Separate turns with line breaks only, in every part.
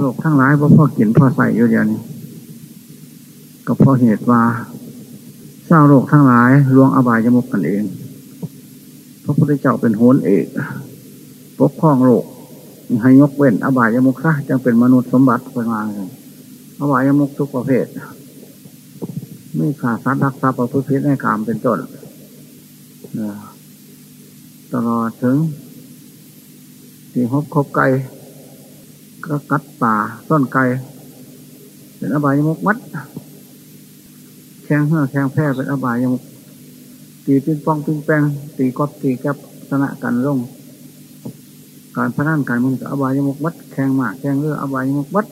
โลกทั้งหลายพ่อพ่อกินพ่อใส่อยู่เดียวนี้ก็เพราะเหตุว่าสร้างโลกทั้งหลายลวงอบายยมุกกันเอง พระพุทธเจ้าเป็นโหนเอกปกครองโลกให้ยกเว้น อบายยมุกซะจึงเป็นมนุษย์สมบัติเป็นมาเลยอบายยมุกทุกประเภทไม่ขาดสารรักษาประพฤติในกามเป็นต้นตลอดถึงที่ฮบคบไก่ ก็กัดป่าต้นไก่เป็นอบายยมุกมัดแข้งเหื่อแข้งแพร่เป็นอบายยมุกตีปิ้งป้องปิ้งแป้งตีกอบตีแกบชนะกันลงการพนันการมึงกับอบายมุกวัดแข่งหมากแข่งเรืออบายมุกวัด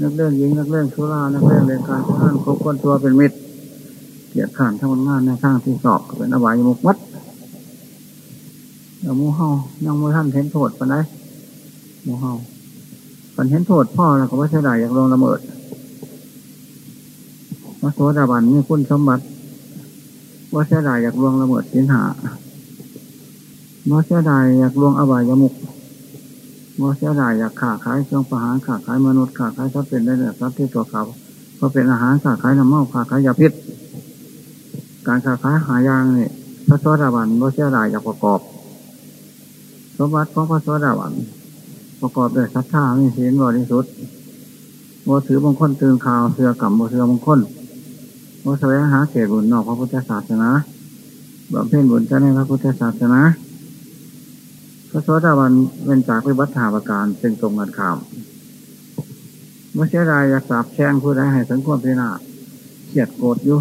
นักเล่นยิงนักเล่นสุรานักเล่นเรียนการพนันครบคนตัวเป็นมิตรเกียรติขันทั้งงานในทางที่สอบเป็นอบายมุกวัดแล้วมูเฮายังมูท่านเห็นโทษปนได มูเฮาปันเห็นโทษพ่อแล้วก็ว่าเสียดายอยากลงละเมิดว่าโสดาบันนี่คุณสมบัติว่าเสียดายอยากลวงละเมิดสินหาว่าเสียดายอยากลวงอบายมุกว่าเสียดายอยากขาขายเครื่องประหารขาขายมนุษย์ขาขายทรัพย์สินได้เนี่ยทรัพย์ที่ตัวเขาเพราะเป็นอาหารขาขายน้ำเมาขาขายยาพิษ การขาขายหายางนี่พระสวัสดิบันว่าเสียดายอยากประกอบ สมบัติของพระสวัสดิบัน ประกอบด้วยศรัทธามีศีลบริสุทธิ์ว่าถือบางคนตื่นข่าวเสือกับบ่เสือบางคนว่าแสวงหาเศษบุญนอกพระพุทธศาสนาบำเพ็ญบุญจะในพระพุทธศาสนาพระโสดาบันเป็นจากวิบัติถาประการเป็นตรงกันข้ามเมื่อเสียดายอยากสาบแช่งผู้ใดให้สังควมพินาเขียดโกรธอยู่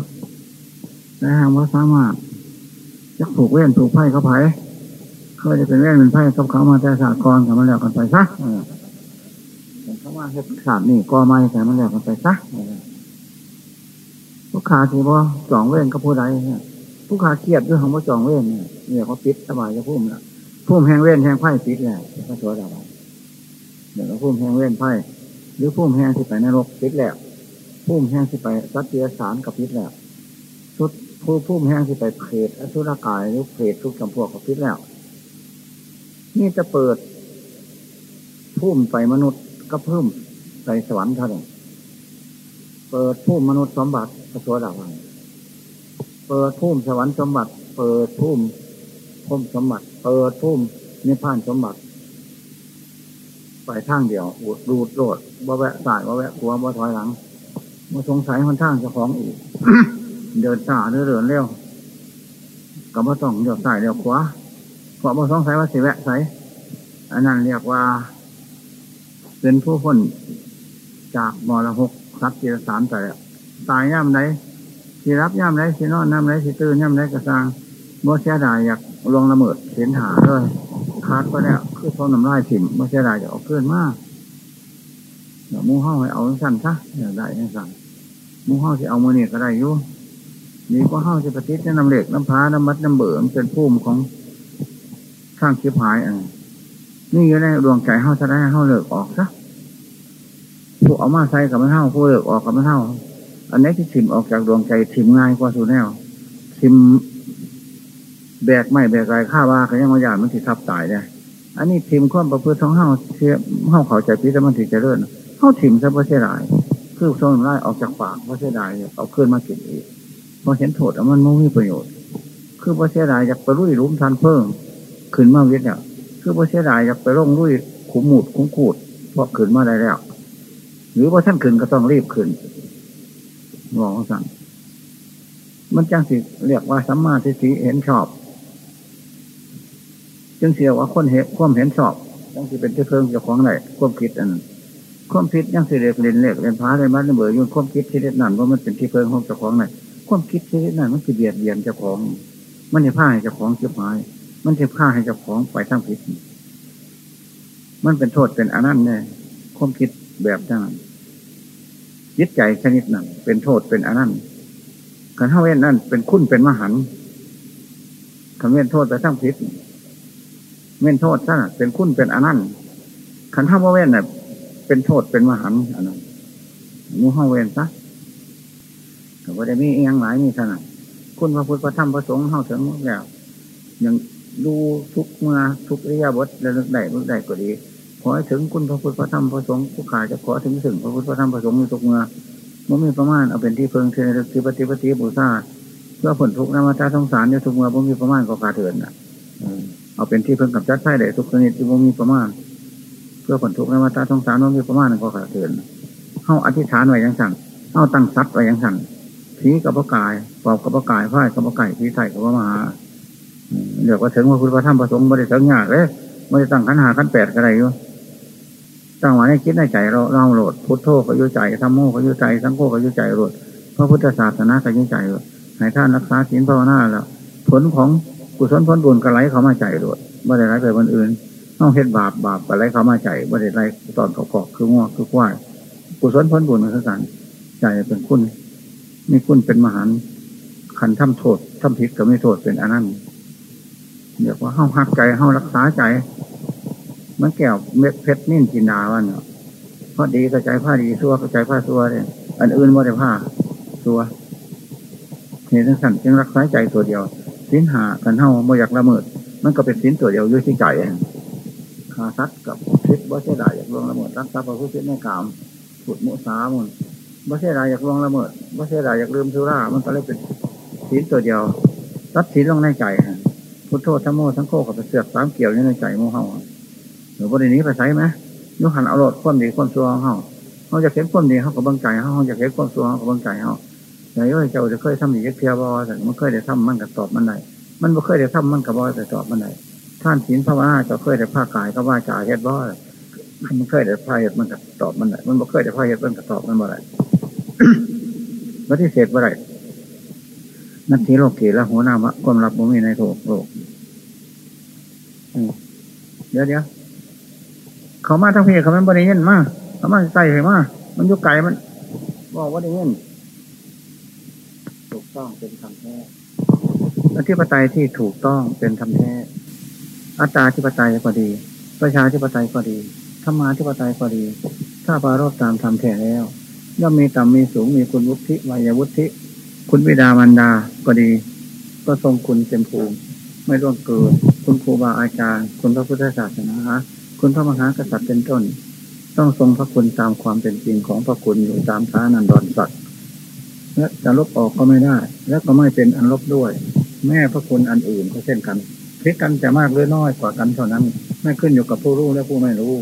ในทางว่าสามารถยักผูกเว้นผูกไพ่เขาไผ่ เขาจะเป็นเว้นเป็นไพ่กับเขามาแต่สากรกับมันแล้วกันไปซะเขามาเฮ็ดศาสตร์นี่ก็ไม่แต่มันแล้วกันไปซะผู้ขาที่ว่าจองเว้นกับผู้ใดเนี่ยผู้ขาเครียดด้วยของว่าจองเว้นเนี่ยเนี่ยเขาปิดสบายจะพุ่มละพุ่มแห้งเว้นแห้งไพ่ปิดแล้วพระโสดาบันเดี๋ยวเราพุ่มแห้งเว้นไพ่หรือพุ่มแห้งที่ไปนรกปิดแล้วพุ่มแห้งที่ไปสัตยสารกับปิดแล้วชุดผู้พุ่มแห้งที่ไปเพศอสุรกายหรือเพศทุกจำพวกกับปิดแล้ว นี่จะเปิดพุ่มไปมนุษย์ก็เพิ่มไปสวรรค์เท่านั้นเปิดพุ่มมนุษย์สมบัติพระโสดาบันเปิดพุ่มสวรรค์สมบัติ เปิดพุ่มพุ่มสมบัติ เปิดพุ่มนิพพานสมบัติไปทางเดียวดรูดโลดบ่แวะสายบ่แวะขัวบ่ถอยหลังมาสงสัยคนทางเจ้าของอีก เดินสาเดินเดินเร็วก็บ่ต้องเดียวสายเดียวขวา ราะบ่สงสัยว่าสิแวะใสอันนั้นเรียกว่า เป็นผู้คนจากมรหกสักเจรสารแต่ตายย่ำไหนสิรับย่ำไหนสินอนย่ำไหนสิตื่นย่ำไหนกระซังบ่เสียดายอยากลงละเมิดเสียนหาเลยคาดก็แล้วคือพอน้ำลายถิ่มบ่เสียดายจะออกเพื่อนมากเดี๋ยวมูห่าให้เอาสั้นซะอยากได้ให้สั่นมูห่าที่เอามือเนี่ยก็ได้อยู่นี่ก็เห่าจะปฏิทินน้ำเหล็กน้ำพ้าน้ำมัดน้ำเบื่อมันเป็นพุ่มของ ข้างคิบหายอะนี่ก็ได้ดวงใจเห่าจะได้เห่าเลิกออกซะผู้เอามาใส่กับไมันเท่าผู้เลิกออกกับไมันเท่า อันนี้ที่ถิ่มออกจากดวงใจถิ่มง่ายกว่าสูแนวถิ่มแบกไม่แบกไรข้าว่าเขยังมาหยาดมันถิทับตายได้ อันนี้ถิ่มข้อมประพฤติท้องเห่าเชี่ยเห่าเขาใจพิษแล้วมันถิจะเลื่อนเห่าถิ่มซะเพราะเสียดายคือโซนไล่ออกจากปากเพราะเสียดายเอาขึ้นมากินอีกพอเห็นโทษมันไม่มีประโยชน์ คือเพราะเสียดายอยากไปรุ่ยรุมทันเพิ่ม ขึ้นมาวิทย์เนี่ยคือเพราะเสียดายอยากไปร่องรุ่ยขุมหมุดคุ้มขูดเพราะขึ้นมาได้แล้ว หรือว่าท่านขึ้นก็ต้องรีบขึ้นมองสั่งมันจังสิเรียกว่าสัมมาทิฏฐิเห็นชอบ จึงเสียว่าคนเห็นความเห็นชอบจังสิเป็นที่เพิ่งจะของไหนความคิดอันความคิดยังสิเรียกเรียนเรียกเรียนพาเรียนมัดเรียนเบื่อยุ่งความคิดที่เด็ดนั่นว่ามันเป็นที่เพิ่งของเจ้าของไหนความคิดที่เด็ดนั่นมันคือเบียดเบียนเจ้าของ มันจะผ้าให้เจ้าของเสียหาย มันจะผ้าให้เจ้าของไปทั้งผิด มันเป็นโทษเป็นอนันต์แน่ความคิดแบบนั้นยึดใจชนิดหนึ่งเป็นโทษเป็นอนันต์ขันเท่าเว้นนั่นเป็นคุณเป็นมหันขันเว้นโทษไปทั้งพิษเว้นโทษซะเป็นคุณเป็นอนันต์ขันเท่าว่าเว้นน่ะเป็นโทษเป็นมหันอันนั้นมูเฮาเว้นซะแต่ว่าได้มีเอียงหลายมีขนาดคุณพระพุทธพระธรรมพระสงฆ์เฮาถึงแล้วยัง ดูทุกเมื่อทุกเรียบทและลึกได้ลึกได้ก็ดี ขอให้ถึงคุณพระพุทธพระธรรมพระสงฆ์ผู้ขาจะขอถึงถึงพระพุทธพระธรรมพระสงฆ์ในทุกเมื่อมันมีประมาณเอาเป็นที่เพิงเทนที่ปฏิปฏิบูชาเพื่อผลทุกนามตาสงสารในทุกเมื่อมันมีประมาณก็ขาดเถินอะเอาเป็นที่เพิ่งกับจัดไส้ได้ทุกชนิดที่มันมีประมาณ เพื่อผลทุกนามตาสงสารมันมีประมาณก็ขาดเถินเข้าอธิษฐานไว้ยังสั่งเข้าตั้งซัดไว้ยังสั่งผีกับพระกายปอบกับพระกายไพ่กับพระไก่ผีไทยกับพระมหา เดี๋ยวก็ถึงว่าคุณพระธรรมประสงค์ไม่ได้ถึงยากเลยไม่ได้ตั้งขันหาขันแปดอะไรอยู่ตั้งไว้ในคิดในใจเราเราโหลดพุทโธก็ยุ่ใจธรรมโมก็ยุ่ใจสังโฆก็ยุ่ใจโหลดพระพุทธศาสนาก็ยุ่ใจโหลดหายท่านรักษาศีลภาวนาแล้วผลของกุศลผลบุญก็ไหลเข้ามาใจโหลดไม่ได้ไหลไปคนอื่นต้องเฮ็ดบาปบาปก็ไหลเข้ามาใจไม่ได้ไหลตอนเกอกคือง้อคือควายกุศลผลบุญคือกันใจเป็นคุณมีคุณเป็นมหันขันทำโทษทำผิดก็ไม่โทษเป็นอนันต์ เรียกว่าเ้าหักใจเ้ารักษาใจ มันแก้วเม็ดเพชรนิ่นจินดาวันเนาะพราะดีก็ใจผ้าดีซัวก็ใจผ้าซัวเลยอันอื่นไม่ได้ผ้าซัวเหตุสั่นจึงรักษาใจตัวเดียวสินหากันเท่าไม่อยากละเมิด มันก็เป็นสินตัวเดียวยุ่ที่ใจขาซัดกับพิษบ่เสียดายอยากลงละเมิดรักษาพระพุทธในกามขุดมุสามุนบ่เสียดายอยากลงละเมิดบ่เสียดายอยากลืมสุรามันก็เลยเป็นสินตัวเดียวตัดสินลงในใจ พุทโธทั้งโมทั้งโคกับเสือกสามเกี่ยวอยู่ในใจโมเฮาหรือบรินี้ไปใช้ไหมยุหันเอารถควนดีควนซัวเฮาเขาจะเข็นควนดีเขากับบังใจเขาจะเข็นควนซัวเขากับบังใจเขาแต่ย่อยเจ้าจะเคยทำอีกเพียบอแต่มันเคยได้ทำมันกับตอบมันไหนมันบ่เคยได้ทำมันกับบอแต่ตอบมันไหนท่านศีลพระวนาจะเคยได้ผ้ากายก็ว่าจ่าเฮ็ดบอมันเคยได้ผ้าเฮ็ดมันกับตอบมันไหนมันบ่เคยได้ผ้าเฮ็ดมันกับตอบมันบ่ไรวัที่เศษบ่ไรนั นทีโลกเกละหัวหน้ามะความรับบ่มีในโลกโลกเดี๋ยวเดี๋ยวเขามาทั้งเพเขามันบริเวณมาเขามาใส่เหมามันยุกไก่มันบอกว่าได้เงินถูกต้องเป็นธรรมแท้อธิปไตยที่ถูกต้องเป็นธรรมแท้อัตตาธิปไตยก็ดี ประชาธิปไตยก็ดีธรรมาธิปไตยก็ดี ถ้าปารบตามธรรมแท้แล้ว ย่อมมีต่ำมีสูงมีคุณวุฒิวัยวุฒิ คุณวิดามันดาก็ดี ก็ทรงคุณเต็มภูมิไม่ร่วงเกิน คุณครูบาอาจารย์ คุณพระพุทธศาสนา คุณพระมหากษัตริย์เป็นต้น ต้องทรงพระคุณตามความเป็นจริงของพระคุณอยู่ตามฐานันดรสัตว์และจะลบออกก็ไม่ได้ และก็ไม่เป็นอันลบด้วย แม่พระคุณอันอื่นก็เช่นกันพิกันจะมากหรือน้อยกว่ากันเท่านั้น ไม่ขึ้นอยู่กับผู้รู้และผู้ไม่รู้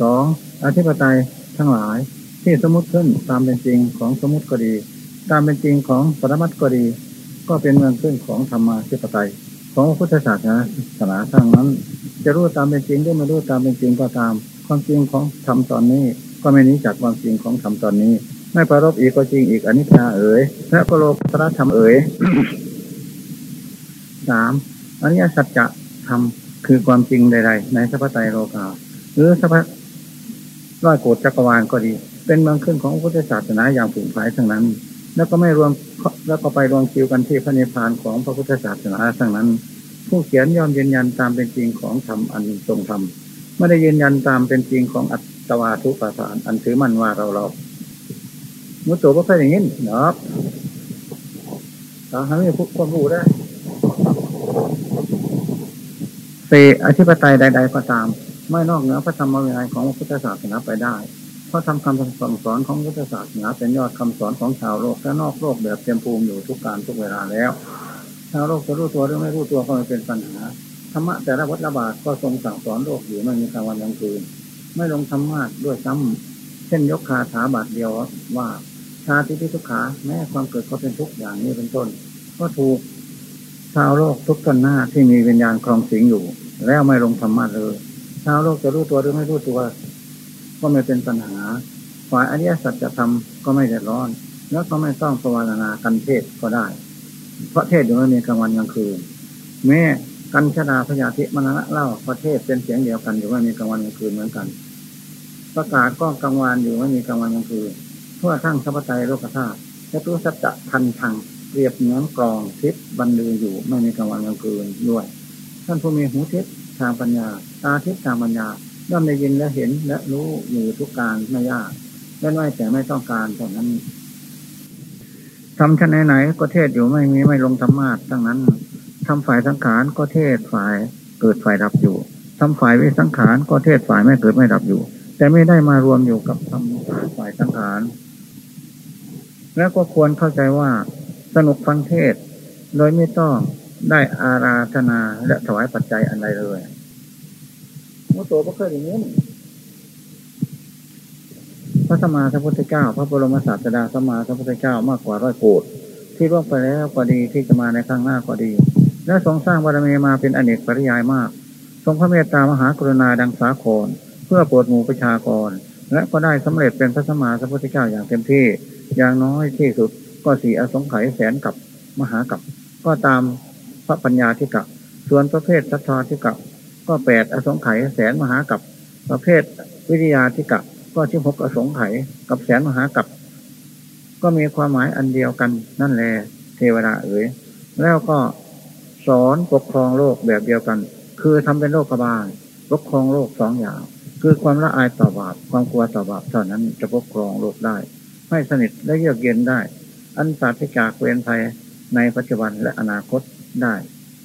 สองอธิปไตยทั้งหลายที่สมมติขึ้นตามเป็นจริงของสมมติก็ดี ตามเป็นจริงของปรมัตก็ดี ก็เป็นเมืองขึ้นของธรรมาธิปไตย ของพุทธศาสนาศาสนาทั้งนั้น จะรู้ตามเป็นจริงหรือไม่รู้ตามเป็นจริงก็ตาม ความจริงของธรรมตอนนี้ ก็ไม่นี้จากความจริงของธรรมตอนนี้ ไม่ประรบอีกก็จริงอีกอนิจจาเอ๋ยพระโกโลตระธรรมเอ๋ยสามอริยสัจจะธรรมคือความจริงใด ๆ ในสัพพไตโลกาหรือสัพพร้อยโกดจักรวาลก็ดี เป็นเมืองขึ้นของพุทธศาสนาอย่างผุ่นผายทั้งนั้น แล้วก็ไม่รวมแล้วก็ไปรวมคิวกันที่พระนิพพานของพระพุทธศาสนาทั้งนั้น ผู้เขียนยอมยืนยันตามเป็นจริงของธรรมอันทรงธรรมไม่ได้ยืนยันตามเป็นจริงของอัตวาทุปาทานอันถือมันว่าเราเรามุตโตก็เคยอย่างนี้เนาะเราทำให้ผู้คนรู้ได้เสี่อธิปไตยใด ๆ ก็ตาม ไม่นอกเหนือพระธรรมวินัยของพระพุทธศาสนาไปได้ เพราะทำคำสั่งสอนของพุทธศาสนาเป็นยอดคำสอนของชาวโลกและนอกโลกแบบเต็มภูมิอยู่ทุกการทุกเวลาแล้ว ชาวโลกจะรู้ตัวหรือไม่รู้ตัวก็ไม่เป็นปัญหาธรรมะแต่ละวัฏระบาดก็ทรงสั่งสอนโลกอยู่ไม่มีกลางวันกลางคืน ไม่ลงธรรมะด้วยซ้ำเช่นยกคาถาบาทเดียวว่าชาติที่ทุกขาแม้ความเกิดก็เป็นทุกอย่างนี้เป็นต้น ก็ถูกชาวโลกทุกตนหน้าที่มีวิญญาณครองสิงอยู่ แล้วไม่ลงธรรมะเลย ชาวโลกจะรู้ตัวหรือไม่รู้ตัว ก็ไม่เป็นปัญหาฝ่ายอริยสัจจะทำก็ไม่เดือดร้อน แล้วก็ไม่ต้องภาวนากันเทศก็ได้ เพราะเทศอยู่ไม่มีกลางวันกลางคืน แม่กันชดาพยาธิมรณะเล่าประเทศเป็นเสียงเดียวกันอยู่ไม่มีกลางวันกลางคืนเหมือนกัน ประกาศก็กลางวันอยู่ไม่มีกลางวันกลางคืนเพื่อทั้งสัพพไตโลกธาตุและตัวสัจจะทันทังเรียบเหมือนกรองทิศบรรลืออยู่ไม่มีกลางวันกลางคืนด้วย ท่านผู้มีหูทิศทางปัญญา ตาทิศทางปัญญา ย่อมได้ยินและเห็นและรู้อยู่ทุกการไม่ยากและไม่แต่ไม่ต้องการเท่านั้นทำชั้นไหนๆก็เทศอยู่ไม่มีไม่ลงธรรมะทั้งนั้นทำฝ่ายสังขารก็เทศฝ่ายเกิดฝ่ายดับอยู่ทำฝ่ายวิสังขารก็เทศฝ่ายไม่เกิดไม่ดับอยู่ แต่ไม่ได้มารวมอยู่กับทำฝ่ายสังขารแล้วก็ควรเข้าใจว่าสนุกฟังเทศ โดยไม่ต้องได้อาราธนาและถวายปัจจัยอันใดเลย มุตโตก็เคยอย่างนี้พระสมมาสัมพุทธเจ้า พระบรมศาสดาสมมาสัมพุทธเจ้ามากกว่าร้อยโกดที่ร่วงไปแล้วก็ดีที่จะมาในข้างหน้าก็ดี และทรงสร้างบารมีมาเป็นอเนกปริยายมาก ทรงพระเมตตามหากรุณาดังสาคร เพื่อโปรดหมู่ประชากร และก็ได้สำเร็จเป็นพระสมมาสัมพุทธเจ้าอย่างเต็มที่ อย่างน้อยที่สุดก็สี่อสงไขยแสนกับมหากับ ก็ตามพระปัญญาที่กับส่วนประเภทสัทธาที่กับ ก็แปดอสงไขยแสนมหากับประเภทวิทยาที่กับก็ชิบหกอสงไขยกับแสนมหากับ ก็มีความหมายอันเดียวกันนั่นแหละเทวดาเอ๋ยแล้วก็สอนปกครองโลกแบบเดียวกัน คือทำเป็นโลกบาลปกครองโลกสองอย่าง คือความละอายต่อบาปความกลัวต่อบาปเท่านั้นจะปกครองโลกได้ ให้สนิทและเยือกเย็นได้ อันปราศจากเวรภัยในปัจจุบันและอนาคตได้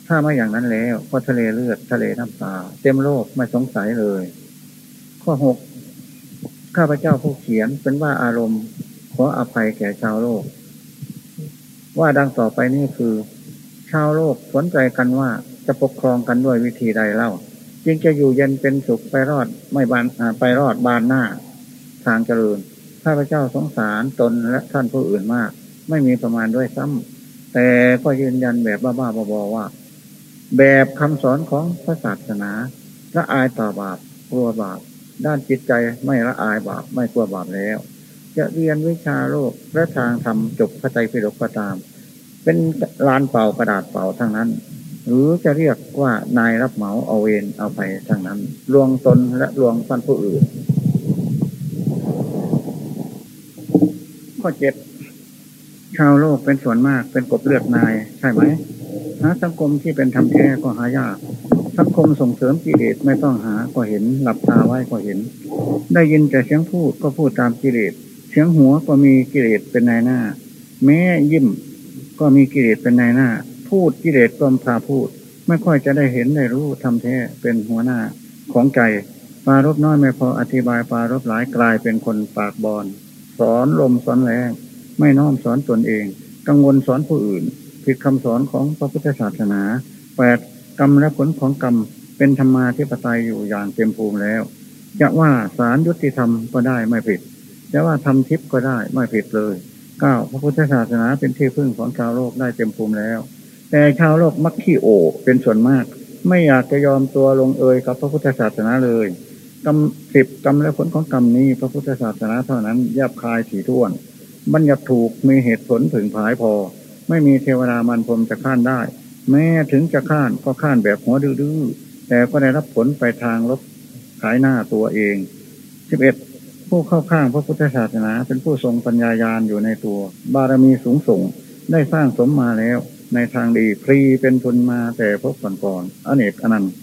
ถ้าไม่อย่างนั้นแล้วก็ทะเลเลือดทะเลน้ำตา เต็มโลกไม่สงสัยเลย ข้อหกข้าพเจ้าผู้เขียนเป็นว่าอารมณ์ ขออภัยแก่ชาวโลก ว่าดังต่อไปนี่คือ ชาวโลกสนใจกันว่าจะปกครองกันด้วยวิธีใดเล่า จึงจะอยู่เย็นเป็นสุขไปรอดไม่บานไปรอดบานหน้า ทางเจริญข้าพเจ้าสงสารตนและท่านผู้อื่นมาก ไม่มีประมาณด้วยซ้ำแต่ก็ยืนยันแบบบ้าๆบอๆว่า แบบคำสอนของพระศาสนาละอายต่อบาปกลัวบาป ด้านจิตใจไม่ละอายบาปไม่กลัวบาปแล้ว จะเรียนวิชาโลกและทางทำจบพระใจพิรกก็ตาม เป็นลานเป่ากระดาษเป่าทั้งนั้น หรือจะเรียกว่านายรับเหมาเอาเวนเอาไปทั้งนั้นลวงตนและลวงฟันผู้อื่นข้อเจ็ดชาวโลกเป็นส่วนมากเป็นกบเลือดนายใช่ไหม หาสังคมที่เป็นธรรมแท้ก็หายาก สังคมส่งเสริมกิเลสไม่ต้องหาก็เห็น หลับตาไว้ก็เห็น ได้ยินแต่เสียงพูดก็พูดตามกิเลส เสียงหัวก็มีกิเลสเป็นนายหน้า แม้ยิ้มก็มีกิเลสเป็นนายหน้า พูดกิเลสก็พาพูด ไม่ค่อยจะได้เห็นได้รู้ทำแท้เป็นหัวหน้าของใจปารบน้อยไม่พออธิบายปารบหลายกลายเป็นคนปากบอลสอนลมสอนแรงไม่น้อมสอนตนเอง กังวลสอนผู้อื่น ผิดคำสอนของพระพุทธศาสนาแปดกรรมและผลของกรรมเป็นธรรมาธิปไตยอยู่อย่างเต็มภูมิแล้ว จะว่าสารยุติธรรมก็ได้ไม่ผิด จะว่าทำทิพย์ก็ได้ไม่ผิดเลยเก้าพระพุทธศาสนาเป็นที่พึ่งของชาวโลกได้เต็มภูมิแล้ว แต่ชาวโลกมักขี้โอเป็นส่วนมาก ไม่อยากจะยอมตัวลงเอยกับพระพุทธศาสนาเลยกรรมสิบกรรมและผลของกรรมนี้พระพุทธศาสนาเท่านั้นแยบคายถี่ถ้วนบัญญัติถูกมีเหตุผลถึงผายพอ ไม่มีเทวดามันพรมจะข้านได้ แม้ถึงจะข้านก็ข้านแบบหัวดื้อแต่ก็ได้รับผลไปทางลบขายหน้าตัวเองสิบเอ็ดผู้เข้าข้างพระพุทธศาสนา เป็นผู้ทรงปัญญายาณอยู่ในตัว บารมีสูงส่งได้สร้างสมมาแล้ว ในทางดีพรีเป็นทุนมาแต่พบก่อนก่อนอเนกอนันต์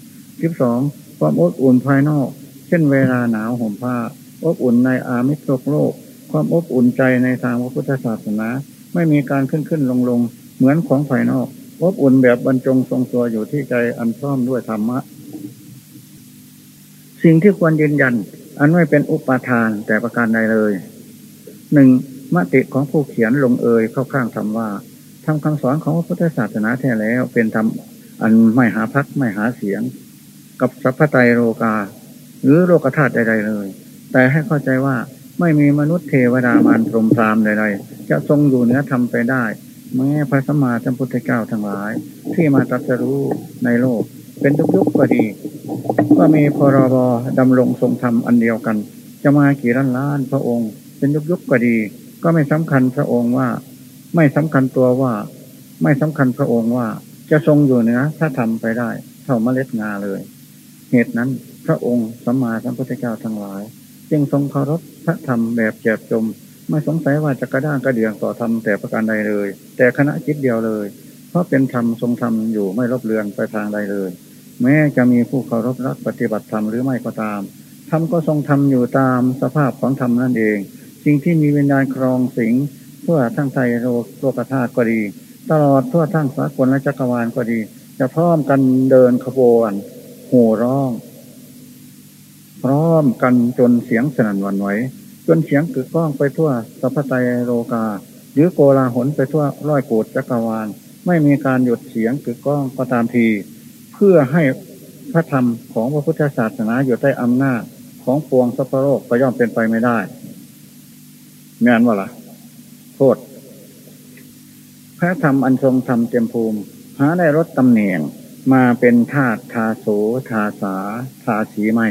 สิบสองความอบอุ่นภายนอก เช่นเวลาหนาวห่มผ้าอบอุ่นในอามิตรโลก ความอบอุ่นใจในทางพระพุทธศาสนา ไม่มีการขึ้นขึ้นลงลงเหมือนของภายนอกอบอุ่นแบบบรรจงทรงตัวอยู่ที่ใจอันพร้อมด้วยธรรมะ สิ่งที่ควรยืนยัน อันไม่เป็นอุปาทานแต่ประการใดเลยหนึ่งมติของผู้เขียนลงเอยเข้าข้างธรรมว่าทำคำสอนของพระพุทธศาสนาแท้แล้วเป็นธรรมอันไม่หาพักไม่หาเสียง กับสัพพไตโลกา หรือโลกธาตุใดๆเลย แต่ให้เข้าใจว่า ไม่มีมนุษย์เทวดามารพรมพรามใดๆจะทรงอยู่เหนือธรรมไปได้ แม้พระสมมาสัมพุทธเจ้าทั้งหลาย ที่มาตรัสรู้ในโลก เป็นทุกยุคก็ดี ก็มีพรบดำรงทรงธรรมอันเดียวกัน จะมากี่ล้านล้านพระองค์ เป็นยุคยุคก็ดี ก็ไม่สำคัญพระองค์ว่า ไม่สำคัญตัวว่า ไม่สำคัญพระองค์ว่า จะทรงอยู่เนื้อถ้าทำไปได้ เท่าเมล็ดงาเลย เหตุนั้นพระองค์สัมมาสัมพุทธเจ้าทั้งหลาย จึงทรงเคารพพระธรรมแบบเจ็บจม ไม่สงสัยว่าจะกระด้างกระเดียงต่อธรรมแต่ประการใดเลย แต่คณะจิตเดียวเลย เพราะเป็นธรรมทรงธรรมอยู่ไม่ลบเลือนไปทางใดเลย แม้จะมีผู้เคารพรักปฏิบัติธรรมหรือไม่ก็ตามธรรมก็ทรงธรรมอยู่ตามสภาพของธรรมนั่นเอง สิ่งที่มีวิญญาณครองสิงทั่วทั้งไทยโลกโลกธาตุก็ดี ตลอดทั่วทั้งสากลและจักรวาลก็ดี จะพร้อมกันเดินขบวนโห่ร้อง พร้อมกันจนเสียงสนั่นวันไหวจนเสียงกึกก้องไปทั่วสัพพไตโลกา หรือโกลาหลไปทั่วร้อยโกดจักรวาล ไม่มีการหยุดเสียงกึกก้องก็ตามที เพื่อให้พระธรรมของพระพุทธศาสนาอยู่ใต้อำนาจของปวงสัพพโลกก็ย่อมเป็นไปไม่ได้งานว่าล่ะ โทษ พระธรรมอันทรงธรรมเต็มภูมิ หาได้รถตำแหน่งมาเป็นธาตุทาโสทาสา ทาสีไม่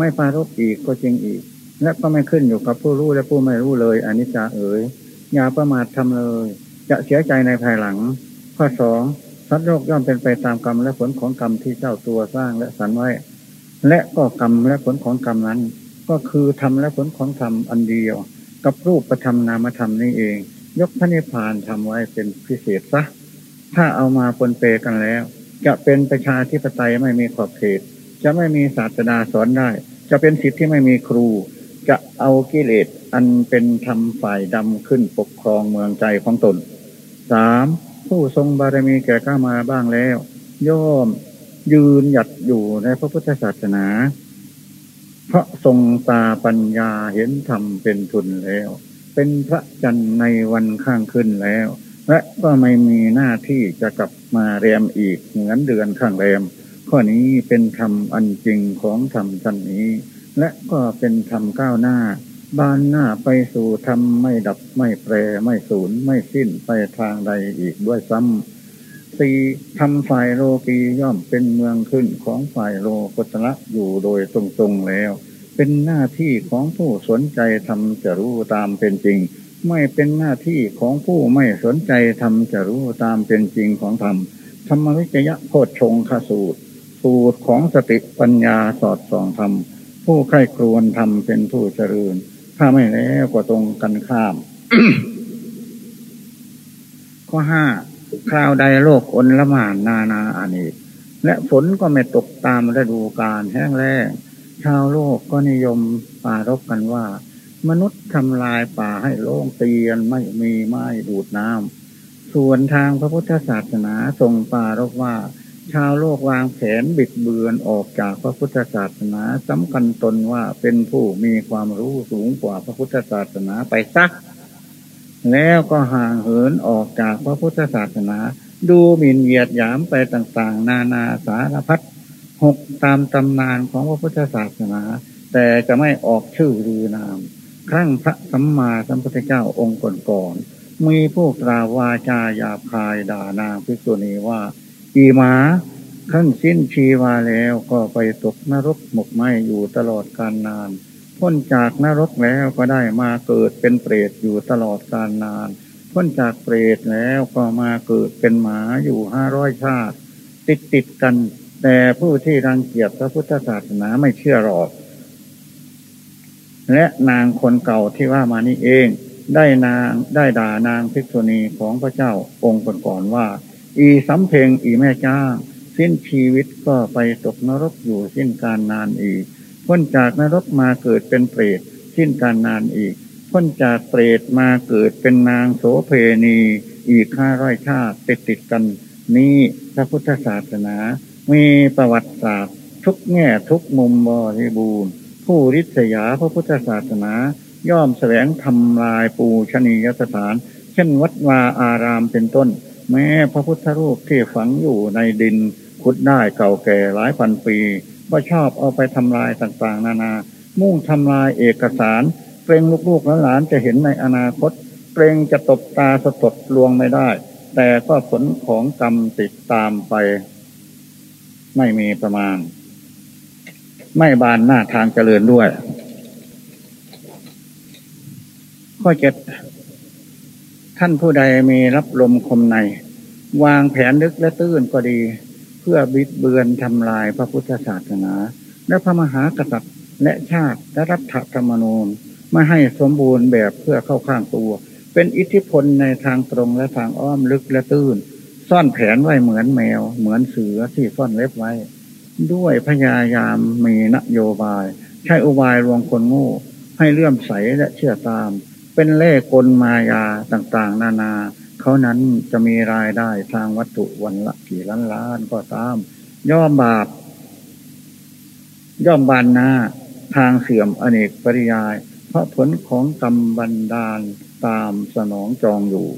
ไม่ปารกอีกก็จริงอีก และก็ไม่ขึ้นอยู่กับผู้รู้และผู้ไม่รู้เลยอนิจจาเอ๋ยอย่าประมาททำเลย จะเสียใจในภายหลัง ข้อสองสัตว์โลกย่อมเป็นไปตามกรรมและผลของกรรมที่เจ้าตัวสร้างและสรรไว้ และก็กรรมและผลของกรรมนั้น ก็คือทำและผลของธรรมอันเดียว กับรูปประธรรมนามธรรมนี่เอง ยกพระนิพพานทำไว้เป็นพิเศษซะถ้าเอามาปนเปกันแล้ว จะเป็นประชาธิปไตยไม่มีขอบเขต จะไม่มีศาสดาสอนได้ จะเป็นสิทธิที่ไม่มีครู จะเอากิเลสอันเป็นธรรมฝ่ายดำขึ้นปกครองเมืองใจของตนสามผู้ทรงบารมีแก่ก้ามาบ้างแล้ว ย่อมยืนหยัดอยู่ในพระพุทธศาสนา เพราะทรงตาปัญญาเห็นธรรมเป็นทุนแล้ว เป็นพระจันทร์ในวันข้างขึ้นแล้ว และก็ไม่มีหน้าที่จะกลับมาเรียมอีกเหมือนเดือนข้างแรม ข้อนี้เป็นธรรมอันจริงของธรรมชั้นนี้ และก็เป็นธรรมก้าวหน้า บานหน้าไปสู่ธรรมไม่ดับไม่แปรไม่สูญไม่สิ้นไปทางใดอีกด้วยซ้ำสี่ทำฝ่ายโลกีย่อมเป็นเมืองขึ้นของฝ่ายโลกุตระอยู่โดยตรงๆแล้ว เป็นหน้าที่ของผู้สนใจทำจะรู้ตามเป็นจริง ไม่เป็นหน้าที่ของผู้ไม่สนใจทำจะรู้ตามเป็นจริงของธรรมธรรมวิจยะโพชฌงคสูตร สูตรของสติปัญญาสอดส่องธรรม ผู้ใคร่ครวญทำเป็นผู้เจริญ ถ้าไม่แล้วก็ตรงกันข้าม ข้อห้าคราวใดโลกอนละมานนานาอานิและฝนก็ไม่ตกตามฤดูกาลแห้งแล้งชาวโลกก็นิยมปารบกันว่า มนุษย์ทำลายป่าให้โล่งเตียนไม่มีไม้ดูดน้ำส่วนทางพระพุทธศาสนาทรงปารกว่า ชาวโลกวางแผนบิดเบือนออกจากพระพุทธศาสนาสำคัญตนว่าเป็นผู้มีความรู้สูงกว่าพระพุทธศาสนาไปสัก แล้วก็ห่างเหินออกจากพระพุทธศาสนา ดูหมิ่นเหยียดหยามไปต่างๆ นานาสารพัดหกตามตำนานของพระพุทธศาสนา แต่จะไม่ออกชื่อรือนาม ครั้งพระสัมมาสัมพุทธเจ้าองค์ก่อนๆมีพวกราวาจาหยาบคายด่านางพิกุณีว่า อีหมาขั้นสิ้นชีวาแล้วก็ไปตกนรกหมกไหมอยู่ตลอดกาลนาน พ้นจากนรกแล้วก็ได้มาเกิดเป็นเปรตอยู่ตลอดกาลนาน พ้นจากเปรตแล้วก็มาเกิดเป็นหมาอยู่ห้าร้อยชาติ ติดติดกัน แต่ผู้ที่รังเกียจพระพุทธศาสนาไม่เชื่อหรอก และนางคนเก่าที่ว่ามานี่เอง ได้นางได้ด่านางภิกษุณีของพระเจ้าองค์ก่อนๆว่า อีสำเพ็งอีแม่จ้า สิ้นชีวิตก็ไปตกนรกอยู่สิ้นการนานอีกพ้นจากนรกมาเกิดเป็นเปรตสิ้นการนานอีกพ้นจากเปรตมาเกิดเป็นนางโสเพณีอีกห้าร้อยชาติติดติดกัน นี้พระพุทธศาสนา มีประวัติศาสตร์ ทุกแง่ทุกมุมบริบูรณ์ ผู้ริษยาพระพุทธศาสนา ย่อมแสวงทำลายปูชนียสถาน เช่นวัดวาอารามเป็นต้น แม้พระพุทธรูปที่ฝังอยู่ในดินขุดได้เก่าแก่หลายพันปีก็ชอบเอาไปทำลายต่างๆ นานา มุ่งทำลายเอกสารเกรงลูกๆหลานจะเห็นในอนาคตเกรงจะตบตาสะตดลวงไม่ได้ แต่ก็ผลของกรรมติดตามไป ไม่มีประมาณ ไม่บานหน้าทางเจริญด้วย ข้อเจ็ด ท่านผู้ใดมีรับลมคมใน วางแผนลึกและตื้นก็ดี เพื่อบิดเบือนทำลายพระพุทธศาสนา และพระมหากษัตริย์และชาติและรัฐธรรมนูญไม่ให้สมบูรณ์แบบเพื่อเข้าข้างตัว เป็นอิทธิพลในทางตรงและทางอ้อมลึกและตื้น ซ่อนแผนไว้เหมือนแมว เหมือนเสือที่ซ่อนเล็บไว้ ด้วยพยายามมีนโยบาย ใช้อุบายรวงคนโง่ ให้เลื่อมใสและเชื่อตาม เป็นเล่กลมายาต่างๆ นานาเขานั้นจะมีรายได้ทางวัตถุวันละกี่ล้านล้านก็ตาม ย่อมบาปย่อมบานนาทางเสื่อมอเนกปริยาย เพราะผลของกรรมบันดาลตามสนองจองอยู่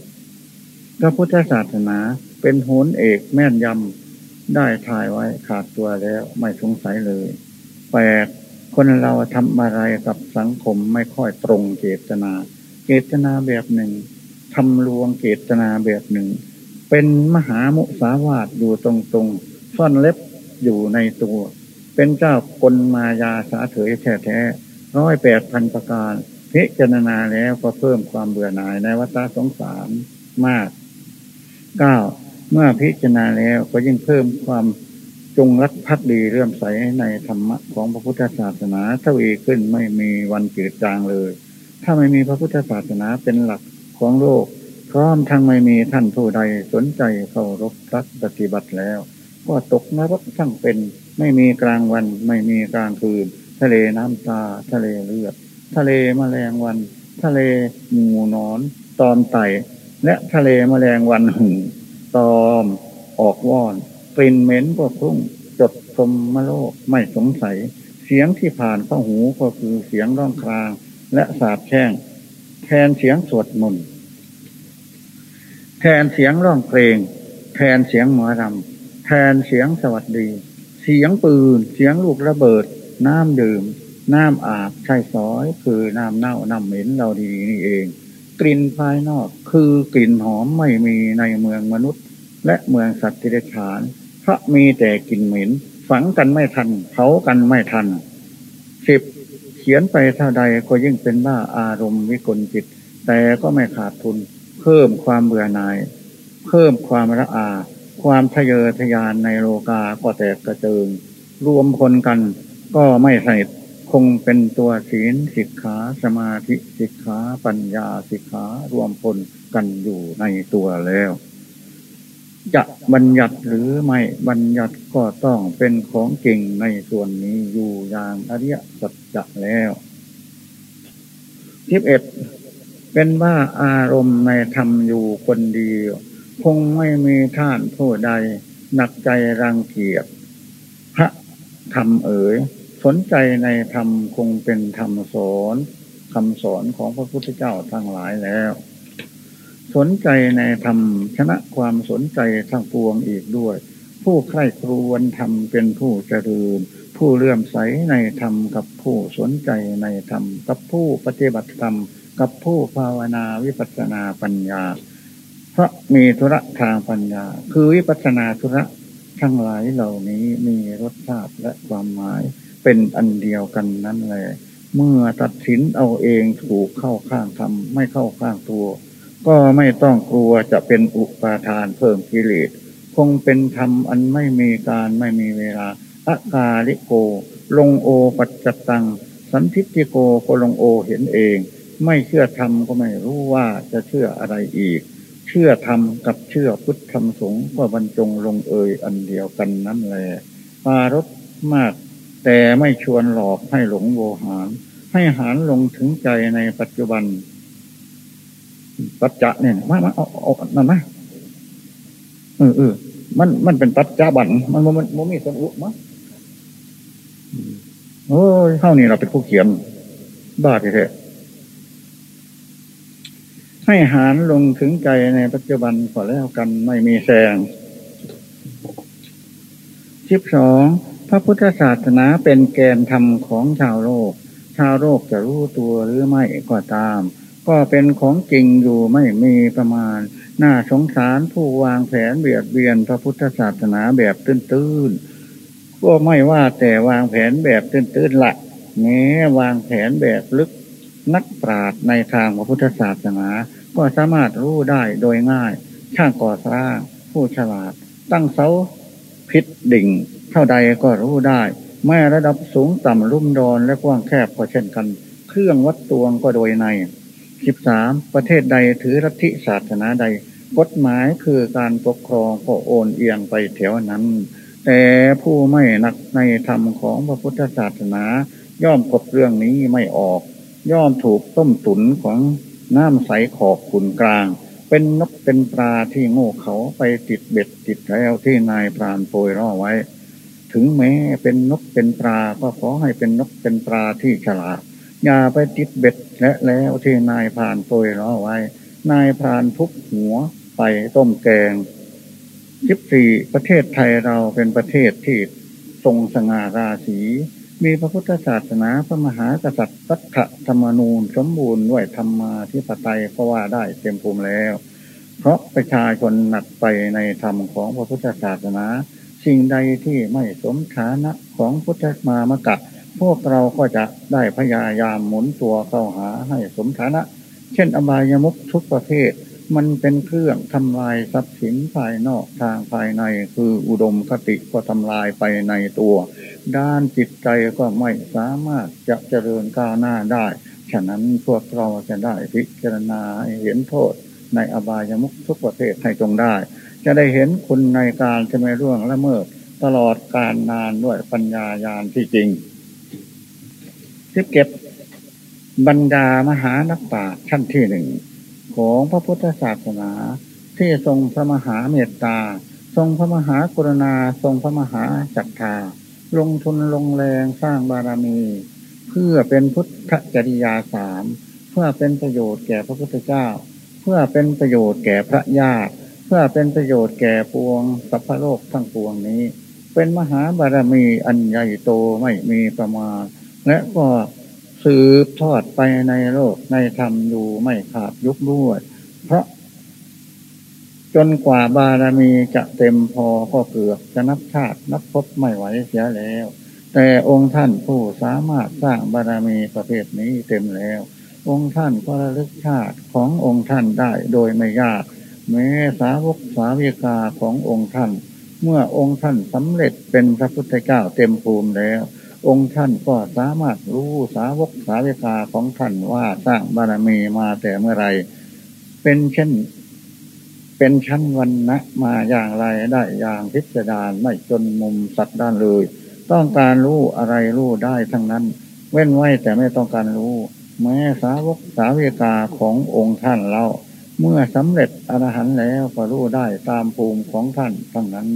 พระพุทธศาสนาเป็นโหนเอกแม่นยำได้ถ่ายไว้ขาดตัวแล้วไม่สงสัยเลยแปลกคนเราทำอะไรกับสังคมไม่ค่อยตรงเจตนา เจตนาแบบหนึ่งทำลวงเจตนาแบบหนึ่ง เป็นมหามุสาวาทอยู่ตรงๆซ่อนเล็บอยู่ในตัว เป็นเจ้ากลมายาสาเถยแท้แท้ร้อยแปดพันประการ พิจารณาแล้วก็เพิ่มความเบื่อหน่ายในวัฏสงสารมากเก้าเมื่อพิจารณาแล้วก็ยิ่งเพิ่มความจงรักภักดีเรื่มใสในธรรมะของพระพุทธศาสนาเท่าอีขึ้นไม่มีวันจืดจางเลย ถ้าไม่มีพระพุทธศาสนาเป็นหลักของโลก พร้อมทั้งไม่มีท่านผู้ใดสนใจเคารพรักปฏิบัติแล้ว ก็ตกนรกทั้งเป็น ไม่มีกลางวัน ไม่มีกลางคืน ทะเลน้ำตา ทะเลเลือด ทะเลมแมลงวัน ทะเลหมูนอน ตอนไตและทะเลมแมลงวันหึงตอม ออกว่อนกลิ่นเหม็นก็พุ่งจดสมมโลกไม่สงสัย เสียงที่ผ่านเข้าหูก็คือเสียงร้องคราง และสาบแช่ง แทนเสียงสวดมนต์แทนเสียงร้องเพลง แทนเสียงหมอรำแทนเสียงสวัสดี เสียงปืน เสียงลูกระเบิด น้ำดื่ม น้ำอาบใช่ซอย คือน้ำเน่าน้ำเหม็นเราดีนี่เอง กลิ่นภายนอกคือกลิ่นหอมไม่มีในเมืองมนุษย์ และเมืองสัตว์ที่ได้ฉานเพราะมีแต่กลิ่นเหม็น ฝังกันไม่ทันเผากันไม่ทันสิบ เขียนไปเท่าใดก็ยิ่งเป็นบ้าอารมณ์วิกลจิต แต่ก็ไม่ขาดทุน เพิ่มความเบื่อหน่าย เพิ่มความระอา ความทะเยอทะยานในโลกาก็แตกกระเจิง รวมคนกันก็ไม่สนิทคงเป็นตัวศีลสิกขาสมาธิสิกขาปัญญาสิกขารวมพลกันอยู่ในตัวแล้ว จะบัญญัติหรือไม่บัญญัติก็ต้องเป็นของเก่งในส่วนนี้อยู่อย่างอริยสัจจะแล้วทิพเอ็ดเป็นว่าอารมณ์ในธรรมอยู่คนเดียว คงไม่มีท่านผู้ใดหนักใจรังเกียจพระธรรมเอ๋ยสนใจในธรรมคงเป็นธรรมสอนคำสอนของพระพุทธเจ้าทั้งหลายแล้ว สนใจในธรรมชนะความสนใจทั้งปวงอีกด้วย ผู้ใคร่ครวญธรรมเป็นผู้เจริญ ผู้เลื่อมใสในธรรมกับผู้สนใจในธรรมกับผู้ปฏิบัติธรรม กับผู้ภาวนาวิปัสนาปัญญา พระมีธุระทางปัญญา คือวิปัสนาธุระทั้งหลายเหล่านี้มีรสชาติและความหมายเป็นอันเดียวกันนั่นแหละเมื่อตัดสินเอาเองถูกเข้าข้างธรรมไม่เข้าข้างตัว ก็ไม่ต้องกลัวจะเป็นอุปาทานเพิ่มกิเลสคงเป็นธรรมอันไม่มีการไม่มีเวลาอากาลิโก ลงโอปัจจตัง สันทิติโกก็ลงโอเห็นเอง ไม่เชื่อธรรมก็ไม่รู้ว่าจะเชื่ออะไรอีก เชื่อธรรมกับเชื่อพุทธธรรมสงฆ์ก็บรรจงลงเอยอันเดียวกันนั่นแหละปารถมาก แต่ไม่ชวนหลอกให้หลงโวหาร ให้หารลงถึงใจในปัจจุบัน ปัจจะเนี่ยมามาเอาเอามันมาเออเออมันมันเป็นปัจจบันมันมันมันมีสมุมั้งโอ้ยเท่านี้เราเป็นผู้เขียน บ้าแท้ให้หารลงถึงใจในปัจจุบันพอแล้วกันไม่มีแซงสิบสองพระพุทธศาสนาเป็นแกนธรรมของชาวโลก ชาวโลกจะรู้ตัวหรือไม่ก็ตาม ก็เป็นของจริงอยู่ไม่มีประมาณ น่าสงสารผู้วางแผนเบียดเบียนพระพุทธศาสนาแบบตื้นๆก็ไม่ว่าแต่วางแผนแบบตื้นๆละแม้วางแผนแบบลึกนักปราชญ์ในทางพระพุทธศาสนา ก็สามารถรู้ได้โดยง่าย ช่างก่อสร้าง ผู้ฉลาด ตั้งเสาพิษดิ่ง เท่าใดก็รู้ได้ แม้ระดับสูงต่ำลุ่มดอนและกว้างแคบก็เช่นกัน เครื่องวัดตวงก็โดยใน สิบสามประเทศใดถือรัฐิศาสนาใด กฎหมายคือการปกครองก็โอนเอียงไปแถวนั้น แต่ผู้ไม่นักในธรรมของพระพุทธศาสนา ย่อมกดเรื่องนี้ไม่ออก ย่อมถูกต้มตุนของน้ำใสขอบขุนกลาง เป็นนกเป็นปลาที่โง่เขาไปติดเบ็ดติดแล้วที่นายพรานโปรยร่อไว้ ถึงแม้เป็นนกเป็นปลาก็ขอให้เป็นนกเป็นปลาที่ฉลาด อย่าไปติดเบ็ดและแล้วที่นายพรานโปรยล้อไว้ นายพรานทุกหัวไปต้มแกงสิบสี่ประเทศไทยเราเป็นประเทศที่ทรงสง่าราศี มีพระพุทธศาสนาพระมหากษัตริย์รัฐธรรมนูญสมบูรณ์ด้วยธรรมาธิปไตยก็ว่าได้เต็มภูมิแล้ว เพราะประชาชนหนักไปในธรรมของพระพุทธศาสนา สิ่งใดที่ไม่สมฐานะของพุทธมามกะ พวกเราก็จะได้พยายามหมุนตัวเข้าหาให้สมฐานะ เช่นอบายมุขทุกประเภท มันเป็นเครื่องทำลายทรัพย์สินภายนอกทางภายในคืออุดมคติก็ทำลายไปในตัว ด้านจิตใจก็ไม่สามารถจะเจริญก้าวหน้าได้ ฉะนั้นพวกเราจะได้พิจารณาเห็นโทษ ในอบายมุขทุกประเภทให้จงได้ จะได้เห็นคุณในการจะไม่ร่วงละเมิด ตลอดการนานด้วยปัญญายาณที่จริง ทิบเก็บบรรดามหานักปราชญ์ชั้นที่หนึ่งของพระพุทธศาสนา ที่ทรงพระมหาเมตตา ทรงพระมหากรุณา ทรงพระมหาจักทาลงทุนลงแรงสร้างบารมี เพื่อเป็นพุทธจริยาสามเพื่อเป็นประโยชน์แก่พระพุทธเจ้า เพื่อเป็นประโยชน์แก่พระญาติ เพื่อเป็นประโยชน์แก่ปวงสัพพโลกทั้งปวงนี้ เป็นมหาบารมีอันใหญ่โตไม่มีประมาณ และก็สืบทอดไปในโลกในธรรมอยู่ไม่ขาดยุบด้วยเพราะ จนกว่าบารมีจะเต็มพอก็เกือบจะนับชาตินับพบไม่ไหวเสียแล้ว แต่องค์ท่านผู้สามารถสร้างบารมีประเภทนี้เต็มแล้ว องค์ท่านก็ระลึกชาติขององค์ท่านได้โดยไม่ยาก แม้สาวกสาวิกาขององค์ท่าน เมื่อองค์ท่านสำเร็จเป็นพระพุทธเจ้าเต็มภูมิแล้ว องค์ท่านก็สามารถรู้สาวกสาวิกาของท่านว่าสร้างบารมีมาแต่เมื่อไร เป็นเช่น เป็นชั้นวันนะมาอย่างไรได้อย่างพิสดารไม่จนมุมสัตว์ด้านเลย ต้องการรู้อะไรรู้ได้ทั้งนั้น เว้นไว้แต่ไม่ต้องการรู้ แม้สาวกสาวิกาขององค์ท่านเราเมื่อสำเร็จอรหันต์แล้วก็รู้ได้ตามภูมิของท่านทั้งนั้น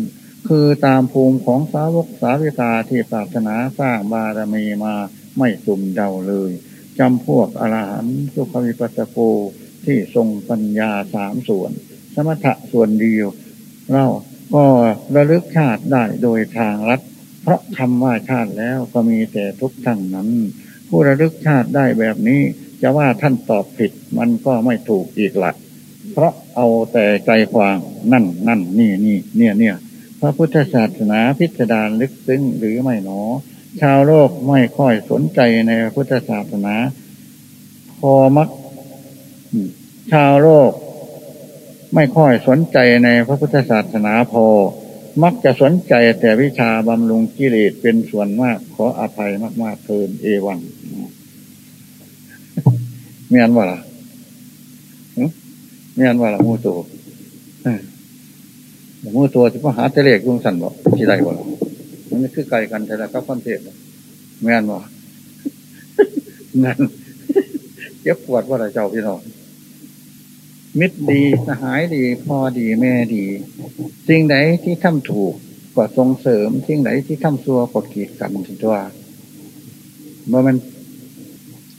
คือตามภูมิของสาวกสาวิกาที่ปรารถนาสร้างบารมีมาไม่สุ่มเดาเลยจำพวกอรหันตุขวิปัสสโกที่ทรงปัญญาสามส่วน สมถะส่วนเดียวเราก็ระลึกชาติได้โดยทางรัดเพราะคำว่าชาติแล้วก็มีแต่ทุกทั้งนั้น ผู้ระลึกชาติได้แบบนี้จะว่าท่านตอบผิดมันก็ไม่ถูกอีกละเพราะเอาแต่ใจความนั่นนั่นนี่นี่เนี่ยเนี่ย พระพุทธศาสนาพิสดารลึกซึ้งหรือไม่หนอ ชาวโลกไม่ค่อยสนใจในพระพุทธศาสนา พอมัก ชาวโลก ไม่ค่อยสนใจในพระพุทธศาสนาพอ มักจะสนใจแต่วิชาบำรุงกิเลสเป็นส่วนมาก ขออภัยมาก ๆเทินเอวังเมียนว่าล่ะเมียนว่าล่ะมูโต มือตัวที่พ่อหาเตเลกลุงสันบอกที่ใดบอมันคือไกลกันแต่ละก็คอนเทนต์แม่นบอกงั้นเจ็บปวดว่าอะไรเจ้าพี่น้องมิตรดีสหายดีพ่อดีแม่ดี สิ่งไหนที่ทำถูกก็ส่งเสริม สิ่งไหนที่ทำซัวก็กีดกันถึงตัวเมื่อมัน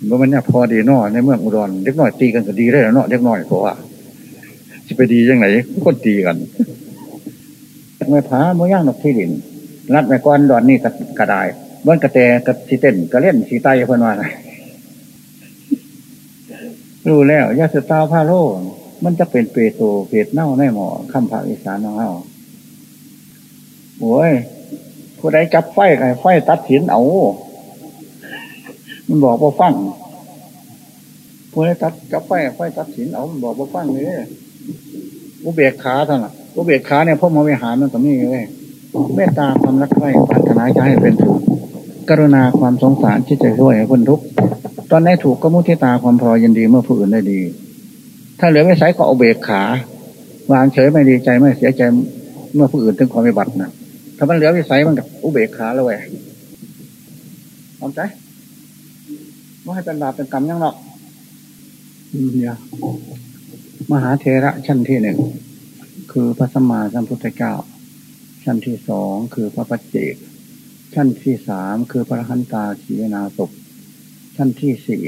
เมื่อมันเนี่ยพอดีนอในเมืองอุดรเล็กน้อยตีกันก็ดีได้แล้วเนาะเล็กน้อยเพราะว่าจะไปดียังไงคนตีกัน ไม่ผาเมื่อย่างนกที่ดินรัดไม่ก้อนดอนนี่กระไดบ้านกระแตกระสีเต้นกระเล่นสีไตเพื่อนว่ารู้แล้วยาสตาพาโลมันจะเป็นเปโตเปตเน่าแน่หมอคำภาคอีสานเอาโอ้ยผู้ใดจับไฟใครไฟตัดถินเอา มันบอกว่าฟังผู้ใดตัดจับไฟไฟตัดถินเอา มันบอกว่าฟังเลยอุเบกขาเท่านั้น อุเบกขาเนี่ยพ่อมาวิหารมันก็มีเลยเมตตาความรักใคร่ปรารถนาจะให้เป็นถูกกรุณาความสงสารที่จะช่วยให้คนทุกข์ตอนไหนถูกก็มุทิตาความพอยินดีเมื่อผู้อื่นได้ดี ถ้าเหลือไม่ใช้ก็เอาเบกขาวางเฉยไม่ดีใจไม่เสียใจเมื่อผู้อื่นถึงความไม่บัตรนะถ้ามันเหลือวิสัยมันกับอุเบกขาแล้วเว้ยทำใจว่าให้เป็นบาปเป็นกรรมยังหรอกเนี่ยมหาเทระชั้นที่หนึ่ง คือพระสัมมาสัมพุทธเจ้า ชั้นที่สองคือพระปัจเจก ชั้นที่สามคือพระหันตาขีนาศพชั้นที่สี่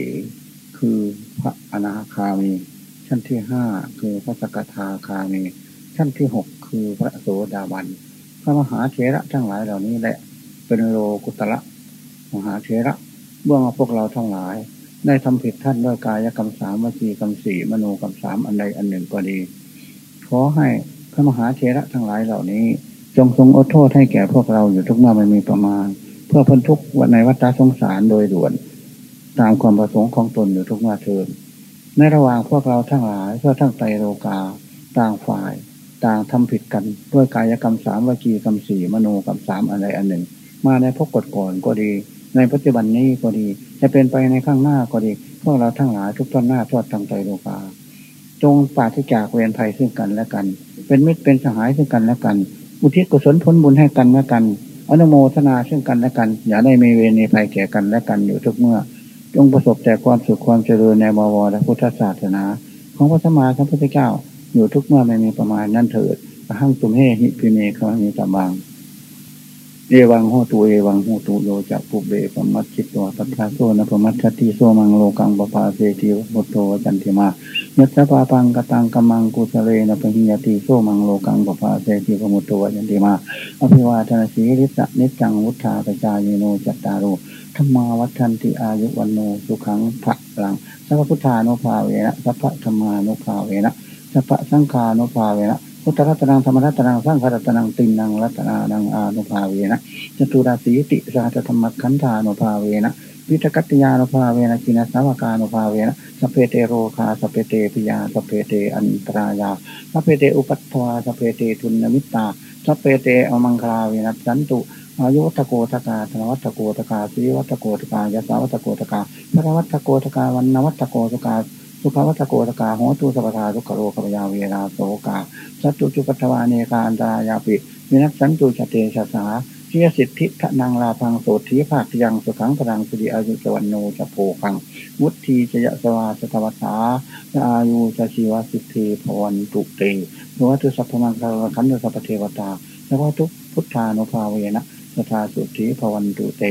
คือพระอนาคามี ชั้นที่ห้าคือพระสกทาคามี ชั้นที่หกคือพระโสดาบัน พระมหาเถระทั้งหลายเหล่านี้แหละ เป็นโลกุตระมหาเถระเบื้องพวกเราทั้งหลาย ได้ทำผิดท่านด้วยกายกรรมสามวิจีกรรมสี่มโนกรรมสามอันใดอันหนึ่งก็ดี ขอให้พระมหาเถระทั้งหลายเหล่านี้ จงทรงอดโทษให้แก่พวกเราอยู่ทุกเมื่อไม่มีประมาณ เพื่อพ้นทุกข์ในวัฏสงสารโดยด่วน ตามความประสงค์ของตนอยู่ทุกเมาเทินในระหว่างพวกเราทั้งหลายเพื่อทั้งไตโลกา ต่างฝ่าย ต่างทำผิดกันด้วยกายกรรมสามวิจีกรรมสี่มโนกรรมสามอะไรอันหนึ่ง มาในพวกกฎก่อนก็ดี ในปัจจุบันนี้ก็ดี จะเป็นไปในข้างหน้าก็ดี พวกเราทั้งหลายทุกต้นหน้าทอดทางไตโลกา จงปาฏิจากเวรภัยซึ่งกันและกัน เป็นมิตรเป็นสหายซึ่งกันและกัน อุทิศกุศลผลบุญให้กันและกัน อนุโมทนาซึ่งกันและกัน อย่าได้มีเวรในภัยแก่กันและกันอยู่ทุกเมื่อ จงประสบแต่ความสุขความเจริญในบวรและพุทธศาสนา ของพระสมมาสัมพุทธเจ้า อยู่ทุกเมื่อไม่มีประมาณนั่นเถิดหั่งตุมเฮหิปิเมฆมีตาบัง เอวังโหตูเอวังโหตูโยจะปุเบปมัชชิตตัวตัทธาโซนะปมัชชติโซมังโลกังปปาเสติวุตโตจันติมายัสปาปังกตังกมังกุสเลนะปหิยติโซมังโลกังปปาเสติวมุตโตจันติมาอภิวาทนาสีริสะนิจังวุฒาปจายโนจัตตารุธรรมาวัฒนติอายุวันโนสุขังพระลังสัพพุทธานุภาเวนะสัพพธรรมานุภาเวนะสัพพสังฆานุภาเวนะ พุทธรัตนังธรรมรัตนังสร้างพรัตนังตินังรัตนานังอานุภาเวนะจตุราสีติสาธธรรมขันธานุภาเวนะวิทกัตยานุภาเวนะกินาสาวกานุภาเวนะสเปเตโรคาสเปเตปิยาสเปเตอันตรายาสเปเตอุปัตถวาสเปเตทุนมิตาสเปเตอมังคลาเวนะสันตุอายุวัตโกตกาธนวัตโกตกาสีวัตโกตกายาสาวัตโกตกาพระวัตโกตกาวันนวัตโกตกา สุภวัตโกตกาโหตุสัพทาทุกโรคปยาเวราโสกาสัตตุจุปัตวาเนกาอันตรายาปิมินักสันตุจเตชะสาเทียสิทธิทนังลาพังโสทีภาคยังสุขังพลังสุริอายุจวันโนจะโพคังวุฒิจยะสวาสตวัสาอายุจะชีวสิทธิพวันตุเตนวัตุสัพพมังคารันตุสัพเทวตาแล้วก็ทุกพุทธานุภาเวนะสทาสุธีพวันตุเต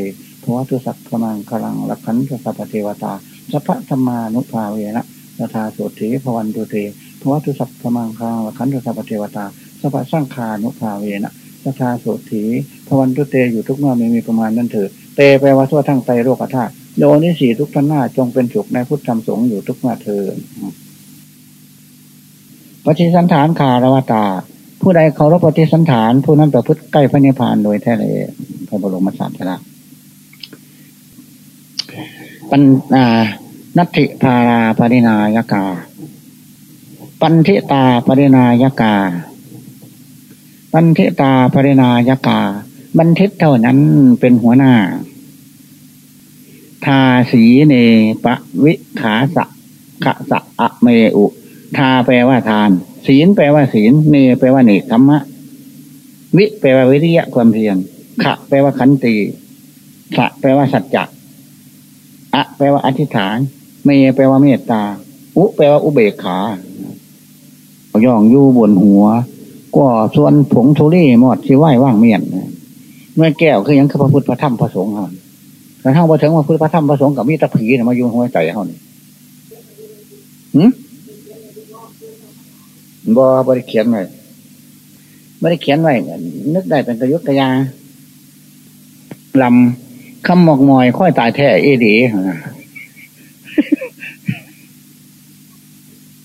ภวตุสักขมังคลังลักขันสสัพเทวตาสัพพธรรมานุภาเวนะ สทาสุธีพวันตุเตภวตุสักขมังคลังลักขันสสัพเทวตาสัพพสร้างคานุภาเวนะสทาสุธีพวันตุเตอยู่ทุกเมื่อไม่มีประมาณนั้นเถิดเตแปลว่าทั่วทั้งไตโลกธาตุโยนิสีทุกท่านหน้าจงเป็นสุขในพุทธธรรมสงฆ์อยู่ทุกเมื่อเถิดปฏิสันฐานคารวตา ผู้ใดเคารพปฏิสันฐาน ผู้นั้นประพฤติใกล้พระนิพพานโดยแท้เลยพระบรมศาสดาปัญนา นัตถิพาราปรินายกา ปันทิตาปรินายกา ปันทิตาปรินายกา บันทิตเท่านั้นเป็นหัวหน้า ทาสีเนปะวิขาสะขะสะอะเมอุ ทาแปลว่าทาน ศีลแปลว่าศีล เนแปลว่าเนธรรมะ วิแปลว่าวิริยะความเพียรขะแปลว่าขันติสะแปลว่าสัจจะอะแปลว่าอธิษฐาน เมแปลว่าเมตตา อุแปลว่าอุเบกขาย่องยู่บนหัว ก็ส่วนผงทุรีหมดที่ไหวว่างเมียนเมื่อแก้วคือยังคือพระพุทธพระธรรมพระสงฆ์เขาแต่ถ้าพอถึงพระพุทธพระธรรมพระสงฆ์กับมีตะผีมาอยู่หัวใจเขานี่หืมบ่บริเขียนไว้บริเขียนไว้นึกได้เป็นกระยุกกระยาลำคำหมอกมอยค่อยตายแท้เอดี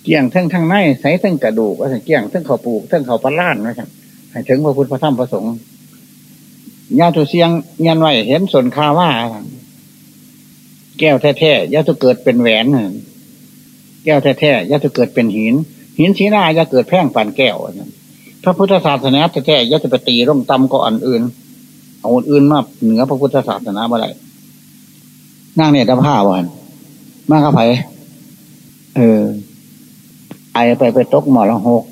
เกี่ยงทั้งทั้งในใส่ทั้งกระดูกว่าเกี่ยงทั้งเขาปลูกทั้งเขาปลาล้านนะครับให้ถึงพระพุทธพระธรรมพระสงฆ์ยาตุเสียงยันไหวเห็นส่วนคาว่า แก้วแท้ๆยาตุเกิดเป็นแหวน แก้วแท้ๆยาตุเกิดเป็นหิน หินสีหน้าจะเกิดแพ่งปันแก้วพระพุทธศาสนาแท้ๆย่จะไปตีร่มตำก็อันอื่น เอาอื่นมาเหนือพระพุทธศาสนาบ่ได้นั่งเนี่ยตะผ้าวันมากระไผเออ ไอไปไปตกมรหก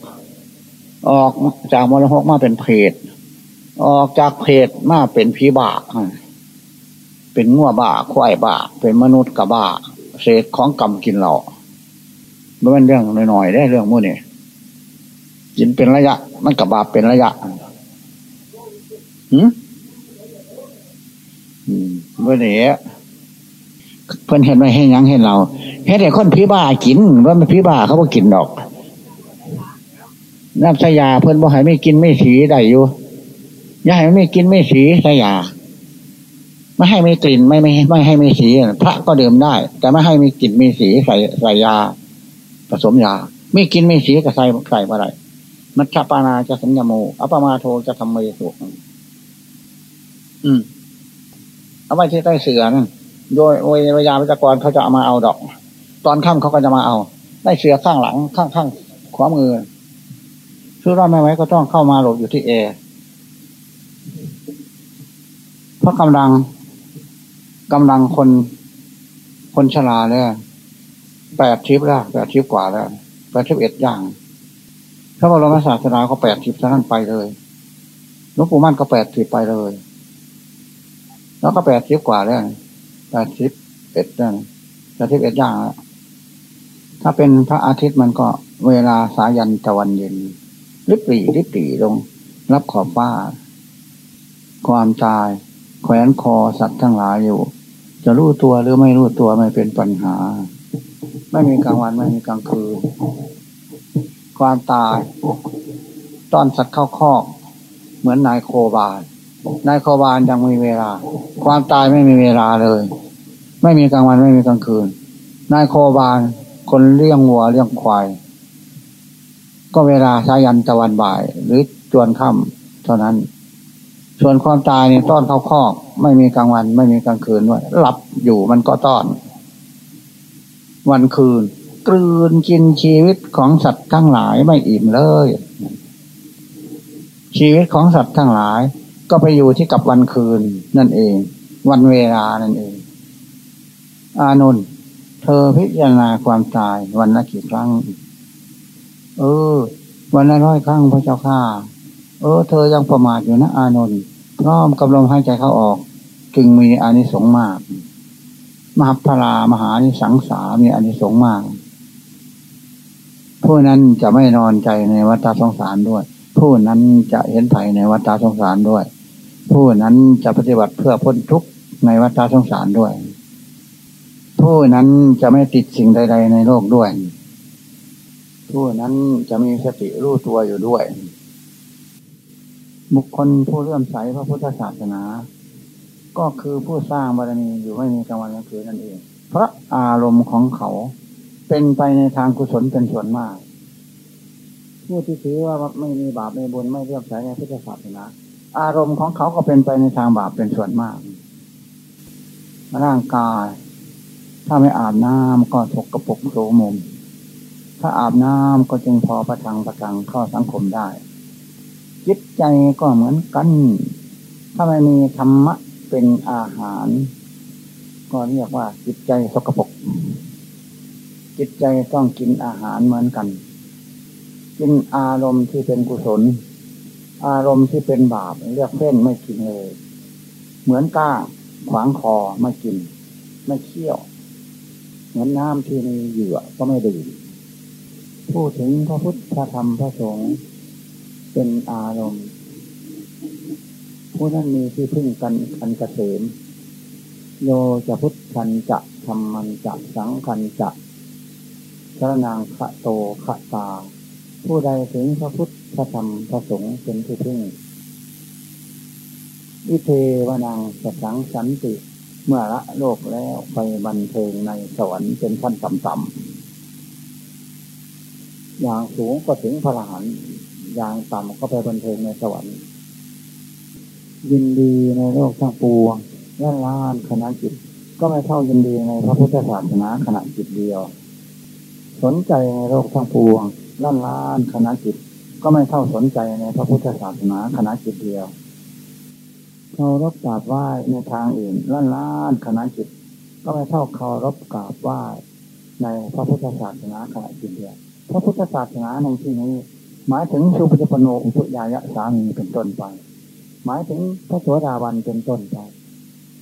ออกจากมรหกมาเป็นเพศออกจากเพศมาเป็นผีบาเป็นงัวบาควายบาเป็นมนุษย์กับบาเศษของกรรมกินเรามันเป็นเรื่องหน่อยๆได้เรื่องมู่นี่กินเป็นระยะ มันกับบาปเป็นระยะหืมเมื่อไหร่ เพิ่นเห็นไม่ให้ยังเห็นเราเห็นแต่คนพิบ้ากินว่ามันพิบ้าเขาบ่กินดอกน้ำสยาเพิ่นบ่ให้ไม่กินไม่สีได้อยู่ย่าให้ไม่กินไม่สีสยาไม่ให้ไม่กลิ่นไม่ไม่ไม่ให้ไม่สีพระก็ดื่มได้ แต่ไม่ให้มีกลิ่นมีสีใส่ใส่ยา ผสมยา ไม่กินไม่สีก็ใส่ใส่อะไรมัชฌปานาจะสัญญโมอัปมาโทจะทำเมสุอืมเอาไว้ที่ใต้เสือนั่น โดยโดยวิญญาณวิจกรเขาจะามาเอาดอก ตอนค่ำเขาก็จะมาเอา ได้เสือข้างหลังข้างข้างขวามือซื้อรอดไม่ไว้ก็ต้องเข้ามาหลบอยู่ที่เอร์เพราะกำลังกำลังคน คนชราเนี่ยแปดทิพแล้วแปดทิพกว่าแล้วแปดทิพเอ็ดอย่างพระบรมศาสดาก็แปดทิพท่านั้นไปเลยหลวงปู่มั่นก็แปดทิพไปเลย แล้วก็แปดทิพกว่าแล้ว แปดทิพเอ็ดนั่นแปดทิพเอ็ดอย่างถ้าเป็นพระอาทิตย์มันก็เวลาสายันตะวันเย็นริบหรี่ริบหรี่ลง รับขอบฟ้า ความตาย แขวนคอสัตว์ทั้งหลายอยู่ จะรู้ตัวหรือไม่รู้ตัวไม่เป็นปัญหา ไม่มีกลางวันไม่มีกลางคืน ความตาย ต้อนสัตว์เข้าคอก เหมือนนายโคบาล นายโคบาลยังมีเวลา ความตายไม่มีเวลาเลย ไม่มีกลางวันไม่มีกลางคืน นายโคบาลคนเลี้ยงวัวเลี้ยงควาย ก็เวลาสายันตะวันบ่าย หรือจวนค่ำเท่านั้น ส่วนความตายเนี่ยต้อนเข้าคอก ไม่มีกลางวันไม่มีกลางคืนด้วยหลับอยู่มันก็ต้อน วันคืนกลืนกินชีวิตของสัตว์ทั้งหลายไม่อิ่มเลย ชีวิตของสัตว์ทั้งหลาย ก็ไปอยู่ที่กับวันคืนนั่นเอง วันเวลานั่นเอง อานนท์เธอพิจารณาความตายวันละกี่ครั้ง เออ วันละร้อยครั้งพระเจ้าข้าเออ เธอยังประมาทอยู่นะ อานนท์พร้อมกำลังหายใจเข้าออก จึงมีอานิสงส์มาก มหาพลามหานิสังสามีอานิสงส์มากผู้นั้นจะไม่นอนใจในวัฏสงสารด้วย ผู้นั้นจะเห็นไถ่ในวัฏสงสารด้วย ผู้นั้นจะปฏิบัติเพื่อพ้นทุกข์ในวัฏสงสารด้วย ผู้นั้นจะไม่ติดสิ่งใด ๆ ในโลกด้วย ผู้นั้นจะมีสติรู้ตัวอยู่ด้วย บุคคลผู้เลื่อมใสพระพุทธศาสนา ก็คือผู้สร้างบารมีอยู่ไม่มีกลางวันกลางคืนนั่นเอง เพราะอารมณ์ของเขาเป็นไปในทางกุศลเป็นส่วนมากผู้ที่ถือว่าไม่มีบาปไม่บุญไม่เลื่อมใสในพุทธศาสนา อารมณ์ของเขาก็เป็นไปในทางบาปเป็นส่วนมาก ร่างกาย ถ้าไม่อาบน้ำก็ถกกระปกโสมม ถ้าอาบน้ำก็จึงพอประทังประทังเข้าสังคมได้ จิตใจก็เหมือนกัน ถ้าไม่มีธรรมะเป็นอาหาร ก็เรียกว่าจิตใจสกปรกจิตใจต้องกินอาหารเหมือนกัน กินอารมณ์ที่เป็นกุศล อารมณ์ที่เป็นบาปเรียกเส้นไม่กินเลย เหมือนก้าขวางคอไม่กิน ไม่เคี่ยว เหมือนน้ำที่ในเหยื่อก็ไม่ดื่มพูดถึงพระพุทธพระธรรมพระสงฆ์เป็นอารมณ์ ผู้นั้นมีที่พึ่งกันกันเกษมโยจะพุทธันจะธรรมันจะสังคันจะสรนางขะโตขะตา ผู้ใดถึงพระพุทธพระธรรมพระสงฆ์เป็นที่พึ่งวิเทวนางสังสันติ เมื่อละโลกแล้วไปบันเทิงในสวรรค์เป็นขั้นต่ำๆอย่างสูงก็ถึงพระหันอย่างต่ำก็ไปบันเทิงในสวรรค์ ยินดีในโลกทั้งปวงล้านล้านขณะจิต ก็ไม่เท่ายินดีในพระพุทธศาสนาขณะจิตเดียว สนใจในโลกทั้งปวง ล้านล้านขณะจิตก็ไม่เท่าสนใจในพระพุทธศาสนาขณะจิตเดียวเคารพกราบไหว้ในทางอื่นล้านล้านขณะจิตก็ไม่เท่าเคารพกราบไหว้ในพระพุทธศาสนาขณะจิตเดียวพระพุทธศาสนาในที่นี้ หมายถึงสุปฏิปโนอุปยายะสามีเป็นต้นไป หมายถึงพระโสดาบันเป็นต้นไป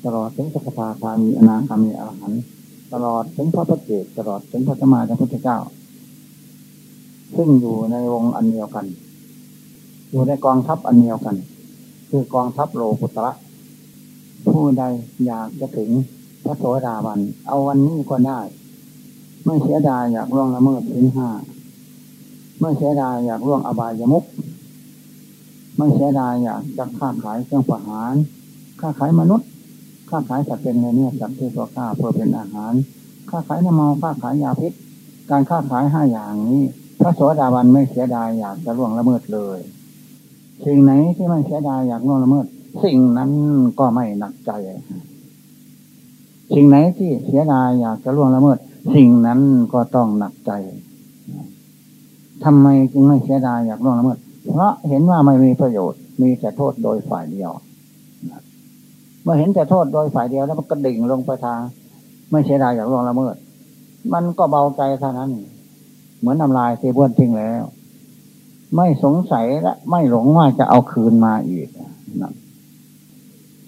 ตลอดถึงสัพพาคามีอนาคามีอรหันตลอดถึงพระพุทธเจ้าตลอดถึงพระสมมาสัมพุทธเจ้า ซึ่งอยู่ในวงอันเดียวกัน อยู่ในกองทัพอันเดียวกัน คือกองทัพโลกุตระผู้ใดอยากจะถึงพระโสดาบัน เอาวันนี้ก็ได้ ไม่เสียดายอยากล่วงละเมิดถึงห้าไม่เสียดายอยากล่วงอบายมุกไม่เสียดายอยากจะค้าขายเครื่องประหาร ค้าขายมนุษย์ ค้าขายสัตว์เป็นเนื้อสัตว์ที่ตัวข้าเพื่อเป็นอาหาร ค้าขายน้ำเมาค้าขายยาพิษ การค้าขายห้าอย่างนี้ พระโสดาบันไม่เสียดายอยากจะล่วงละเมิดเลย สิ่งไหนที่ไม่เสียดายอยากล่วงละเมิด สิ่งนั้นก็ไม่หนักใจ สิ่งไหนที่เสียดายอยากจะล่วงละเมิด สิ่งนั้นก็ต้องหนักใจทำไมจึงไม่เสียดายอยากล่วงละเมิด เพราะเห็นว่าไม่มีประโยชน์ มีแต่โทษโดยฝ่ายเดียว เมื่อเห็นแต่โทษโดยฝ่ายเดียวแล้วมันก็ดิ่งลงไปทาง ไม่เสียดายอยากล่วงละเมิด มันก็เบาใจเท่านั้น เหมือนน้ำลายที่บ้วนทิ้งแล้ว ไม่สงสัยและไม่หลงว่าจะเอาคืนมาอีกนะ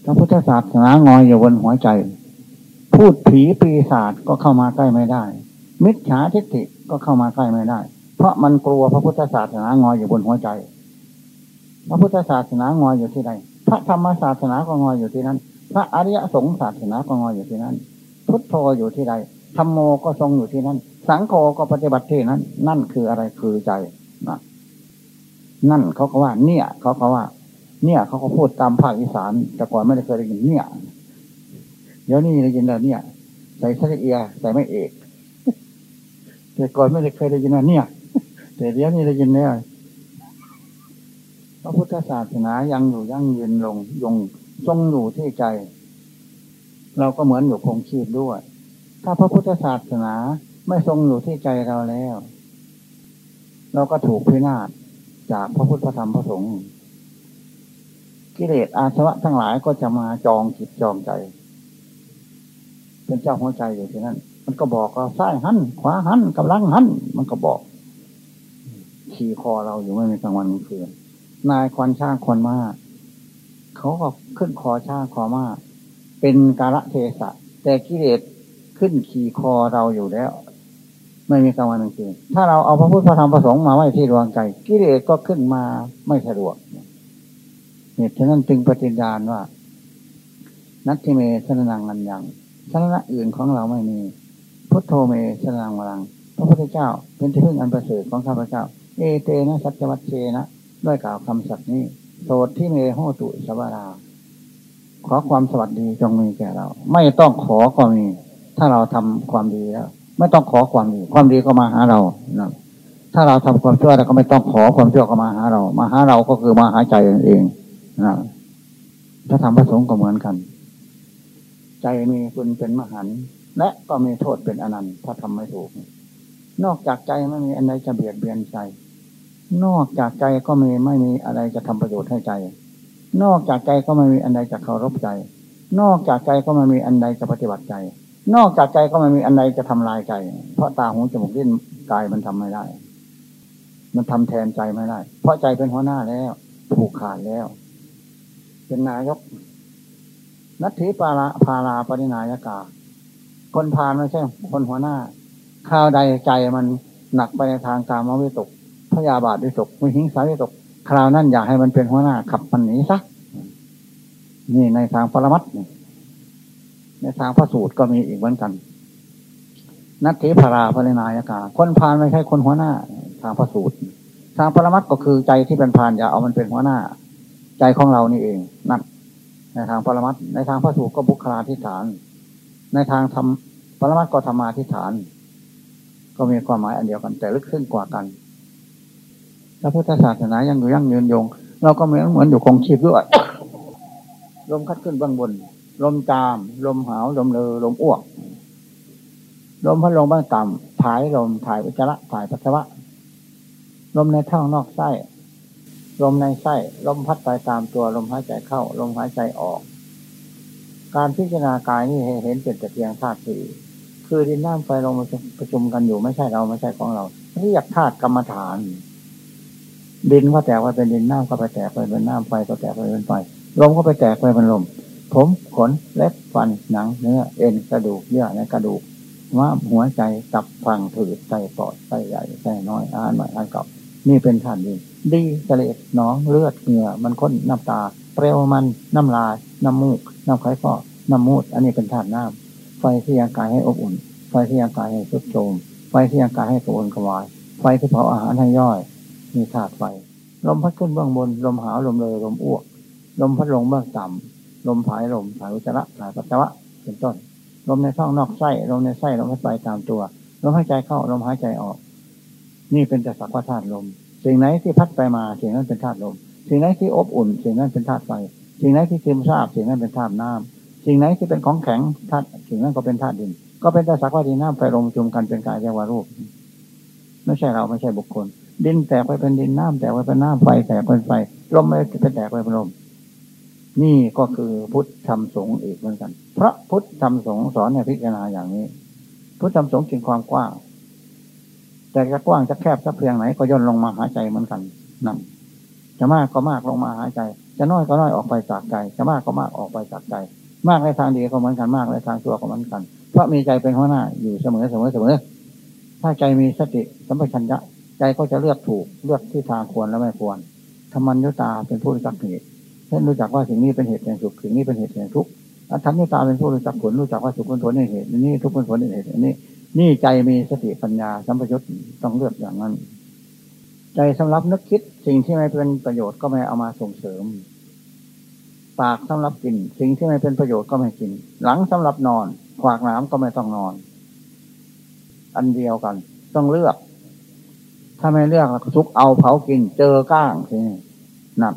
พระพุทธศาสนางอยอยู่บนหัวใจ พูดผีปีศาจก็เข้ามาใกล้ไม่ได้ มิจฉาทิฏฐิก็เข้ามาใกล้ไม่ได้ เพราะมันกลัวพระพุทธศาสนางอยอยู่บนหัวใจ พระพุทธศาสนางอยอยู่ที่ใดพระธรรมศาสนาก็งอยอยู่ที่นั้น พระอริยสงฆ์ศาสนาก็งอยอยู่ที่นั้น พุทโธอยู่ที่ใดธรรมโมก็ทรงอยู่ที่นั้น สังโฆก็ปฏิบัติที่นั้น นั่นคืออะไรคือใจนะนั่นเขาก็ว่า เนี่ยเขาก็ว่า เนี่ยเขาก็พูดตามภาคอีสาน แต่ก่อนไม่ได้เคยได้ยินเนี่ย เดี๋ยวนี้ได้ยินแล้วเนี่ย ใส่สระเอียใส่ไม่เอก แต่ก่อนไม่ได้เคยได้ยินว่าเนี่ย แต่เดี๋ยวนี้ได้ยินแล้วพระพุทธศาสนายังอยู่ยั่งยืนลงยงทรงอยู่ที่ใจ เราก็เหมือนอยู่คงชีพด้วย ถ้าพระพุทธศาสนา ไม่ทรงอยู่ที่ใจเราแล้ว เราก็ถูกพินาศจากพระพุทธธรรมพระสงฆ์กิเลสอาสวะทั้งหลายก็จะมาจองจิตจองใจ เป็นเจ้าหัวใจอยู่ที่นั่นมันก็บอกเราซ้ายหันขวาหันกำลังหันมันก็บอก ขี่คอเราอยู่ไม่มีกลางวันกลางคืนนายควันช่างคนมากเขาก็ขึ้นคอช่างคอมากเป็นกาละเทศะแต่กิเลสขึ้นขี่คอเราอยู่แล้ว ไม่มีกลางวันกลางคืนถ้าเราเอาพระพุทธพระธรรมประสงค์มาไว้ที่ดวงใจกิเลสก็ขึ้นมาไม่สะดวกเหตุฉะนั้นจึงปฏิญาณว่า นัตถิเมสนนังอันยังสนะอื่นของเราไม่มี พุทโธเมสนังวรัง พระพุทธเจ้า เป็นที่พึ่งอันประเสริฐของข้าพเจ้า เอเตนะสัจวัตเชนะด้วยกล่าวคำสัตย์นี้โสดที่เมโหตุสวาราขอความสวัสดีจงมีแก่เรา ไม่ต้องขอก็มี ถ้าเราทำความดีแล้ว ไม่ต้องขอความดีความดีก็มาหาเรานะถ้าเราทำความชั่วเราก็ไม่ต้องขอความชั่วก็มาหาเรา มาหาเราก็คือมาหาใจเองนะถ้าทำพระสงฆ์ก็เหมือนกัน ใจมีคุณเป็นมหันและก็มีโทษเป็นอนันต์ถ้าทำไม่ถูก นอกจากใจไม่มีอันใดจะเบียดเบียนใจ นอกจากใจก็มีไม่มีอะไรจะทำประโยชน์ให้ใจ นอกจากใจก็ไม่มีอันใดจะเคารพใจ นอกจากใจก็ไม่มีอันใดจะปฏิบัติใจ นอกจากใจก็ไม่มีอันใดจะทำลายใจ เพราะตาหูจมูกลิ้นกายมันทำไม่ได้ มันทำแทนใจไม่ได้ เพราะใจเป็นหัวหน้าแล้ว ผูกขาดแล้ว เป็นนายก นัตถิปาราพาราปรินายกา คนพาไม่ใช่ คนหัวหน้า ข้าวใดใจมันหนักไปในทางการมวิตกพยาบาทวิตกวิหิงสาวิตก คราวนั้นอยากให้มันเป็นหัวหน้าขับมันหนีซะนี่ในทางปรมัต ในทางพระสูตรก็มีอีกเหมือนกัน นัตถิพาราภรินายกาคนพานไม่ใช่คนหัวหน้า ทางพระสูตร ทางปรมัตก็คือใจที่เป็นพานอย่าเอามันเป็นหัวหน้า ใจของเรานี่เองนั่นในทางปรมัตในทางพระสูตรก็บุคลาธิฐาน ในทางธรรมปรมัตก็ธรรมาธิฐาน ก็มีความหมายอันเดียวกัน แต่ลึกซึ้งกว่ากันพระพุทธศาสนายังอยู่ยั่งยืนยง เราก็เหมือนเหมือนอยู่คงชีพด้วยลมคัดขึ้นบางบน ลมตาม ลมหาว ลมเลอลมอ้วก ลมพัดลมบ้างต่ำถ่ายลมถ่ายวิจาระถ่ายปัสสาวะ ลมในท้องนอกไส้ ลมในไส้ ลมพัดไปตามตัวลมหายใจเข้า ลมหายใจออก การพิจารณากายนี่เห็นเป็นแต่เพียงธาตุสี่คือดินน้ำไฟลมประชุมกันอยู่ไม่ใช่เราไม่ใช่ของเราเรียกธาตุกรรมฐาน ดินก็แตกไปเป็นดินน้ำก็ไปแตกไปเป็นน้ำไฟก็แตกไปเป็นไฟลมก็ไปแตกไปเป็นลม ผมขนเล็บฟันหนังเนื้อเอ็นกระดูกเยื่อในกระดูกม้าหัวใจตับฟังถืดไตปอดไตใหญ่ไตน้อยอ่านหน่อยอาเก่านี่เป็นธาตุดินดีเสลดหนองเลือดเหงื่อมันข้นน้ำตา เปรี้ยวมันน้ำลายน้ำมูกน้ำไข้ฟอน้ำมูด อันนี้เป็นธาตุน้ำไฟที่ยังกายให้อบอุ่น ไฟที่ยังกายให้สุดโจมไฟที่ยังกายให้กระวนกระวาย ไฟที่เผาอาหารให้ย่อย มีธาตุไฟ ลมพัดขึ้นเบื้องบน ลมหาวลมเลยลมอ้วก ลมพัดลงเบื้องต่ำ ลมผายลมผายอุจจาระผายปัสสาวะเป็นต้น ลมในท้องนอกไส้ลมในไส้ลมหายใจตามตัวลมหายใจเข้าลมหายใจออก นี่เป็นแต่สักว่าธาตุลม สิ่งไหนที่พัดไปมาสิ่งนั้นเป็นธาตุลม สิ่งไหนที่อบอุ่น สิ่งนั้นเป็นธาตุไฟสิ่งไหนที่ซึมซาบสิ่งนั้นเป็นธาตุน้ำสิ่งไหนที่เป็นของแข็งธาตุสิ่งนั้นก็เป็นธาตุดิน ก็เป็นแต่สักว่าดินน้ำไฟลมจุมกันเป็นกายเรียกว่ารูปไม่ใช่เราไม่ใช่บุคคล ดินแตกไปเป็นดินน้ำแตกไปเป็นน้ำไฟแตกเป็นไฟลมไม่แตกไปเป็นลม นี่ก็คือพุทธธรรมสงฆ์อีกเหมือนกัน เพราะพุทธธรรมสงฆ์สอนให้พิจารณาอย่างนี้ พุทธธรรมสงฆ์จึงความกว้างแต่จะกว้างจะแคบจะเพียงไหนก็ย่นลงมาหาใจเหมือนกันนั่นจะมากก็มากลงมาหาใจ จะน้อยก็น้อยออกไปจากใจ จะมากก็มากออกไปจากใจ มากในทางดีก็เหมือนกันมากในทางชั่วก็เหมือนกัน เพราะมีใจเป็นหัวหน้าอยู่เสมอเสมอเสมอ ถ้าใจมีสติสัมปชัญญะใจก็จะเลือกถูกเลือกที่ทางควรและไม่ควรธรรมัญญตาเป็นผู้รักเหตุ เช่นรู้จักว่าสิ่งนี้เป็นเหตุแห่งสุขสิ่งนี้เป็นเหตุแห่งทุกข์อธรรมญตาเป็นผู้รู้จักผลรู้จักว่าสุขเป็นผลในเหตุนี้ทุกข์เป็นผลในเหตุนี้นี่ใจมีสติปัญญาสัมปยุตต้องเลือกอย่างนั้น ใจสำหรับนึกคิดสิ่งที่ไม่เป็นประโยชน์ก็ไม่เอามาส่งเสริม ปากสำหรับกิน สิ่งที่ไม่เป็นประโยชน์ก็ไม่กิน หลังสำหรับนอน ขวากน้ำก็ไม่ต้องนอน อันเดียวกัน ต้องเลือก ถ้าไม่เลือกทุกเอาเผากิน เจอก้างทีนี้นั่น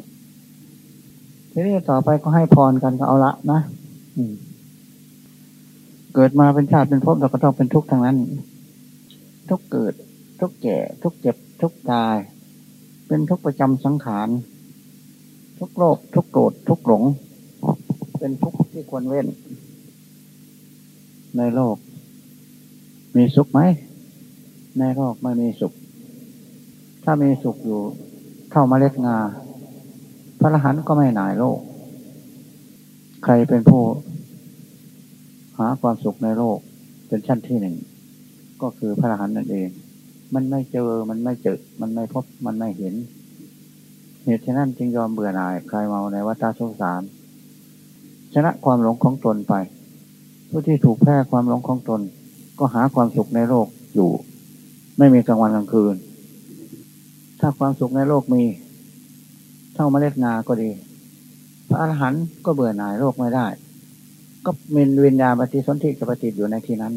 ทีนี้ต่อไปก็ให้พรกันก็เอาละนะเกิดมาเป็นชาติเป็นภพเราก็ต้องเป็นทุกข์ทางนั้น ทุกเกิด ทุกแก่ ทุกเจ็บ ทุกตาย เป็นทุกประจำสังขาร ทุกโลภทุกโกรธทุกหลง เป็นทุกข์ที่ควรเว้น ในโลก มีสุขไหม ในโลกไม่มีสุข ถ้ามีสุขอยู่เท่ามาเล็ดงา ระรหันต์ก็ไม่หนายโลก ใครเป็นผู้ หาความสุขในโลกเป็นชั้นที่หนึ่ง ก็คือพระอรหันต์นั่นเอง มันไม่เจอ มันไม่เจอ มันไม่พบ มันไม่เห็น เหตุฉะนั้นจึงยอมเบื่อหน่ายคลายเมาในวัฏสงสาร ชนะความหลงของตนไป ผู้ที่ถูกแพ้ความหลงของตน ก็หาความสุขในโลกอยู่ ไม่มีกลางวันกลางคืน ถ้าความสุขในโลกมี เท่าเมล็ดงาก็ดี พระอรหันต์ก็เบื่อหน่ายโลกไม่ได้ ก็มีวิญญาณปฏิสนธิกับปฏิอยู่ในที่นั้น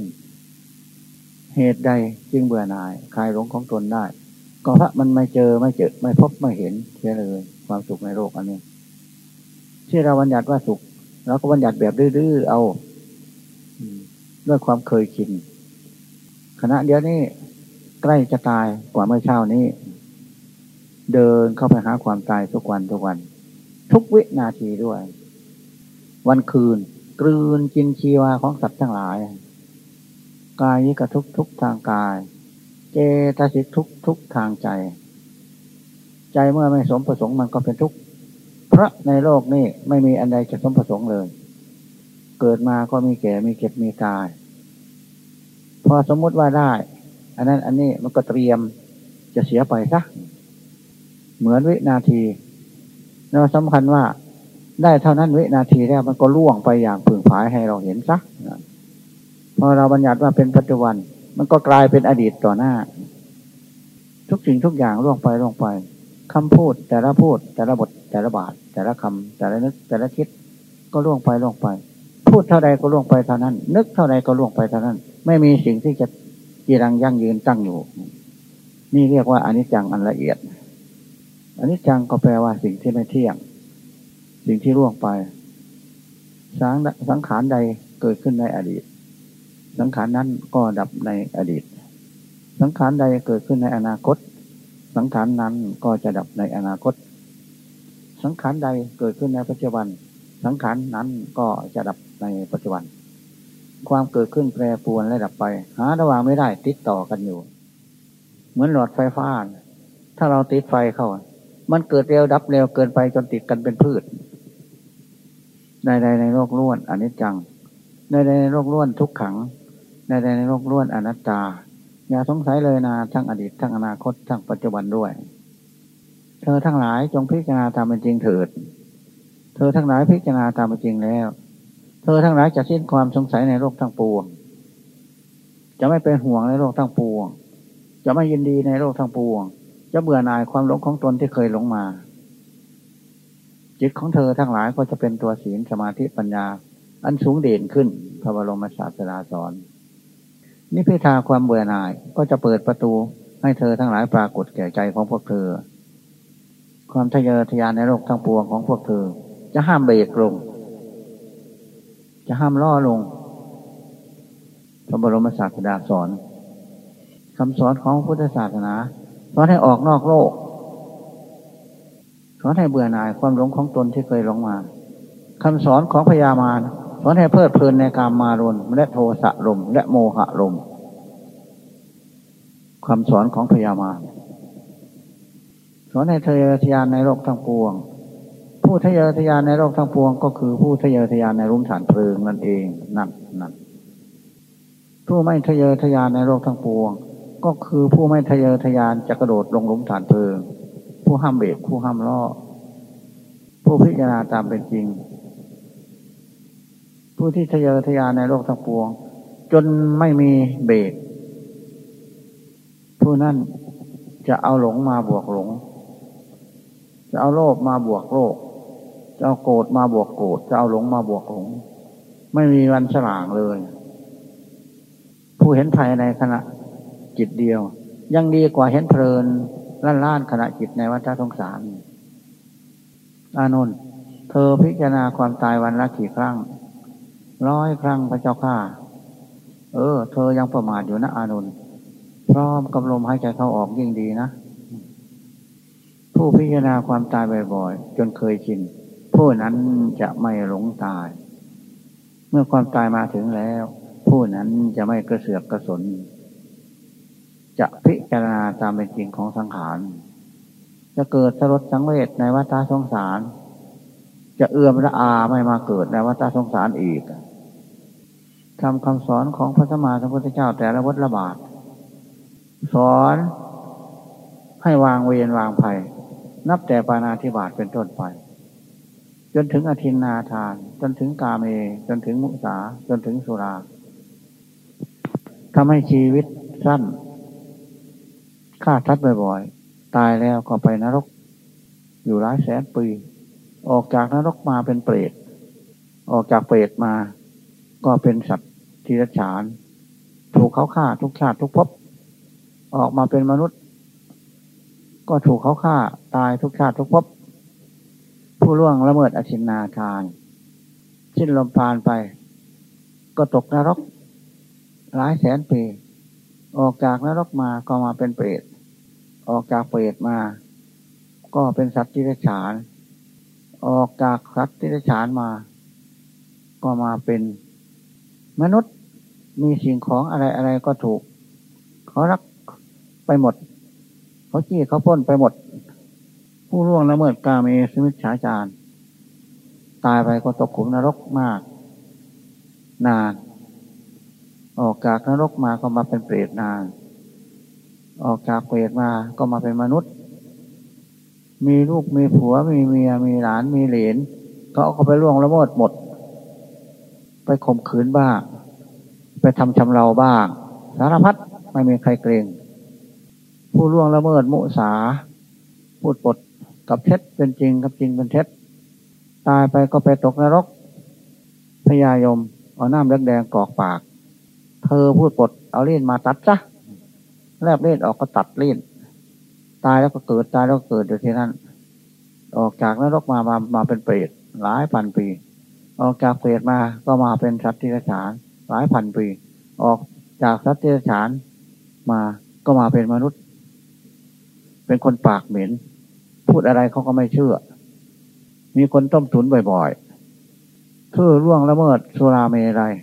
เหตุใดจึงเบื่อหน่ายคลายหลงของตนได้ ก็พระมันไม่เจอไม่เจอไม่พบไม่เห็นเสียเลยความสุขในโลกอันนี้ที่เราบัญญัติว่าสุขเราก็บัญญัติแบบดื้อๆเอาด้วยความเคยชินขณะเดียวนี้ใกล้จะตายกว่าเมื่อเช้านี้ เดินเข้าไปหาความตายทุกวันทุกวัน ทุกวินาทีด้วย วันคืน กลืนกินชีวาของสัตว์ทั้งหลาย กายนี้กระทุกทุกทางกาย เจตสิกทุกทุกทางใจ ใจเมื่อไม่สมประสงค์มันก็เป็นทุกข์เพราะในโลกนี้ไม่มีอันใดจะสมประสงค์เลย เกิดมาก็มีแก่มีเก็บมีตาย พอสมมติว่าได้ อันนั้นอันนี้มันก็เตรียมจะเสียไปซะ เหมือนวินาทีเราสำคัญว่าได้เท่านั้นวินาทีแล้วมันก็ล่วงไปอย่างผึ่งผายให้เราเห็นซักพอเราบัญญัติว่าเป็นปัจจุบัน มันก็กลายเป็นอดีตต่อหน้า ทุกสิ่งทุกอย่างล่วงไปล่วงไปคำพูดแต่ละพูด แต่ละบท แต่ละบาท แต่ละคำแต่ละนึก แต่ละคิด ก็ล่วงไปล่วงไป พูดเท่าใดก็ล่วงไปเท่านั้น นึกเท่าใดก็ล่วงไปเท่านั้น ไม่มีสิ่งที่จะยีรังยั่งยืนตั้งอยู่ นี่เรียกว่าอนิจจังอันละเอียด อันิจจังก็แปลว่าสิ่งที่ไม่เที่ยง สิ่งที่ล่วงไป สังสังขารใดเกิดขึ้นในอดีต สังขารนั้นก็ดับในอดีต สังขารใดเกิดขึ้นในอนาคต สังขารนั้นก็จะดับในอนาคต สังขารใดเกิดขึ้นในปัจจุบัน สังขารนั้นก็จะดับในปัจจุบัน ความเกิดขึ้นแปรปรวนและดับไป หาระหว่างไม่ได้ติดต่อกันอยู่ เหมือนหลอดไฟฟ้า ถ้าเราติดไฟเข้า มันเกิดเร็วดับเร็วเกินไปจนติดกันเป็นพืชใดในโลกล้วนอนิจจังใดในโลกล้วนทุกขังใดในโลกล้วนอนัตตา อย่าสงสัยเลยนะทั้งอดีตทั้งอนาคตทั้งปัจจุบันด้วย เธอทั้งหลายจงพิจารณาตามเป็นจริงเถิด เธอทั้งหลายพิจารณาตามเป็นจริงแล้ว เธอทั้งหลายจะสิ้นความสงสัยในโลกทั้งปวง จะไม่เป็นห่วงในโลกทั้งปวง จะไม่ยินดีในโลกทั้งปวง จะเบื่อหน่ายความหลงของตนที่เคยหลงมา จิตของเธอทั้งหลายก็จะเป็นตัวศีลสมาธิปัญญา อันสูงเด่นขึ้นพระบรมศาสดาสอน นิพพทาความเบื่อหน่ายก็จะเปิดประตูให้เธอทั้งหลายปรากฏแก่ใจของพวกเธอ ความทะเยอทะยานในโลกทั้งปวงของพวกเธอ จะห้ามเบรกลง จะห้ามล่อลง พระบรมศาสดาสอนคำสอนของพุทธศาสนา สอนให้ออกนอกโลก สอนให้เบื่อหน่ายความหลงของตนที่เคยหลงมาคำสอนของพญามารสอนให้เพลิดเพลินในกามมารนและโทสะลมและโมหะลมคำสอนของพญามารสอนให้ทะเยอทะยานในโลกทั้งปวง ผู้ทะเยอทะยานในโลกทั้งปวง ก็คือผู้ทะเยอทะยานในรุ่มฐานเพลิงนั่นเองนั่นนั่นผู้ไม่ทะเยอทะยานในโลกทั้งปวง ก็คือผู้ไม่ทะเยอทะยานจะกระโดดลงหลุมฐานเพลิง ผู้ห้ามเบรกผู้ห้ามล่อ ผู้พิจารณาตามเป็นจริง ผู้ที่ทะเยอทะยานในโลกทั้งปวง จนไม่มีเบรกผู้นั้นจะเอาหลงมาบวกหลง จะเอาโลภมาบวกโลภจะเอาโกรธมาบวกโกรธจะเอาหลงมาบวกหลง ไม่มีวันสลางเลย ผู้เห็นภายในขณะ จิตเดียว ยังดีกว่าเห็นเพลินล้านล้านขณะจิตในวัฏสงสารอานนท์เธอพิจารณาความตายวันละกี่ครั้ง ร้อยครั้งพระเจ้าข้าเออ เธอยังประมาทอยู่นะอานนท์พร้อมกับลมหายใจเข้าออกยิ่งดีนะ ผู้พิจารณาความตายบ่อยๆจนเคยชินผู้นั้นจะไม่หลงตาย เมื่อความตายมาถึงแล้ว ผู้นั้นจะไม่กระเสือกกระสน จะพิจารณาตามเป็นจริงของสังขาร จะเกิดสลดสังเวชในวัฏสงสาร จะเอื้อมละอาไม่มาเกิดในวัฏสงสารอีกทำคำสอนของพระสมมาสัมพุทธเจ้าแต่ละวัฏละบาทสอนให้วางเวรวางภัย นับแต่ปานาธิบาตเป็นต้นไป จนถึงอธินนาทาน จนถึงกาเม จนถึงมุสา จนถึงสุราทำให้ชีวิตสั้น ฆ่าทัดบ่อยๆ ตายแล้วก็ไปนรก อยู่หลายแสนปี ออกจากนรกมาเป็นเปรต ออกจากเปรตมา ก็เป็นสัตว์ทีรฉาน ถูกเขาฆ่าทุกชาติทุกภพ ออกมาเป็นมนุษย์ ก็ถูกเขาฆ่าตายทุกชาติทุกภพ ผู้ล่วงละเมิดอชินนาทาน สิ้นลมพานไป ก็ตกนรก หลายแสนปี ออกจากนรกมาก็มาเป็นเปรต ออกจากเปรตมา ก็เป็นสัตว์ที่ไรฉาน ออกจากสัตว์ที่ไรฉานมา ก็มาเป็นมนุษย์ มีสิ่งของอะไรอะไรก็ถูก เขารักไปหมด เขาจี้เขาพ้นไปหมด ผู้ร่วงละเมิดกาเมสมิชฌาจาร ตายไปก็ตกขุมนรกมาก นาน ออกจากนรกมาก็มาเป็นเปรตนานออกจากเปรตมาก็มาเป็นมนุษย์ มีลูกมีผัวมีเมียมีหลานมีเหลนเขาไปล่วงละเมิดหมด ไปข่มขืนบ้าง ไปทำชำเราบ้าง สารพัดไม่มีใครเกรง ผู้ล่วงละเมิดมุสา พูดปดกับเท็จเป็นจริงกับจริงเป็นเท็จ ตายไปก็ไปตกนรกพญายมเอาน้ำแดงแดงกอกปาก เธอพูดปดเอาเล่นมาตัดซะแลบเล่นออกก็ตัดเล่นตายแล้วก็เกิดตายแล้วก็เกิดอยู่ที่นั่นออกจากนรกมามามาเป็นเปรตหลายพันปี ออกจากเปรตมาก็มาเป็นสัตว์ที่รฉานหลายพันปี ออกจากสัตว์ที่รฉานมาก็มาเป็นมนุษย์ เป็นคนปากเหม็น พูดอะไรเขาก็ไม่เชื่อ มีคนต้มตุนบ่อยๆทื่อร่วงละเมิดสุราเมรัย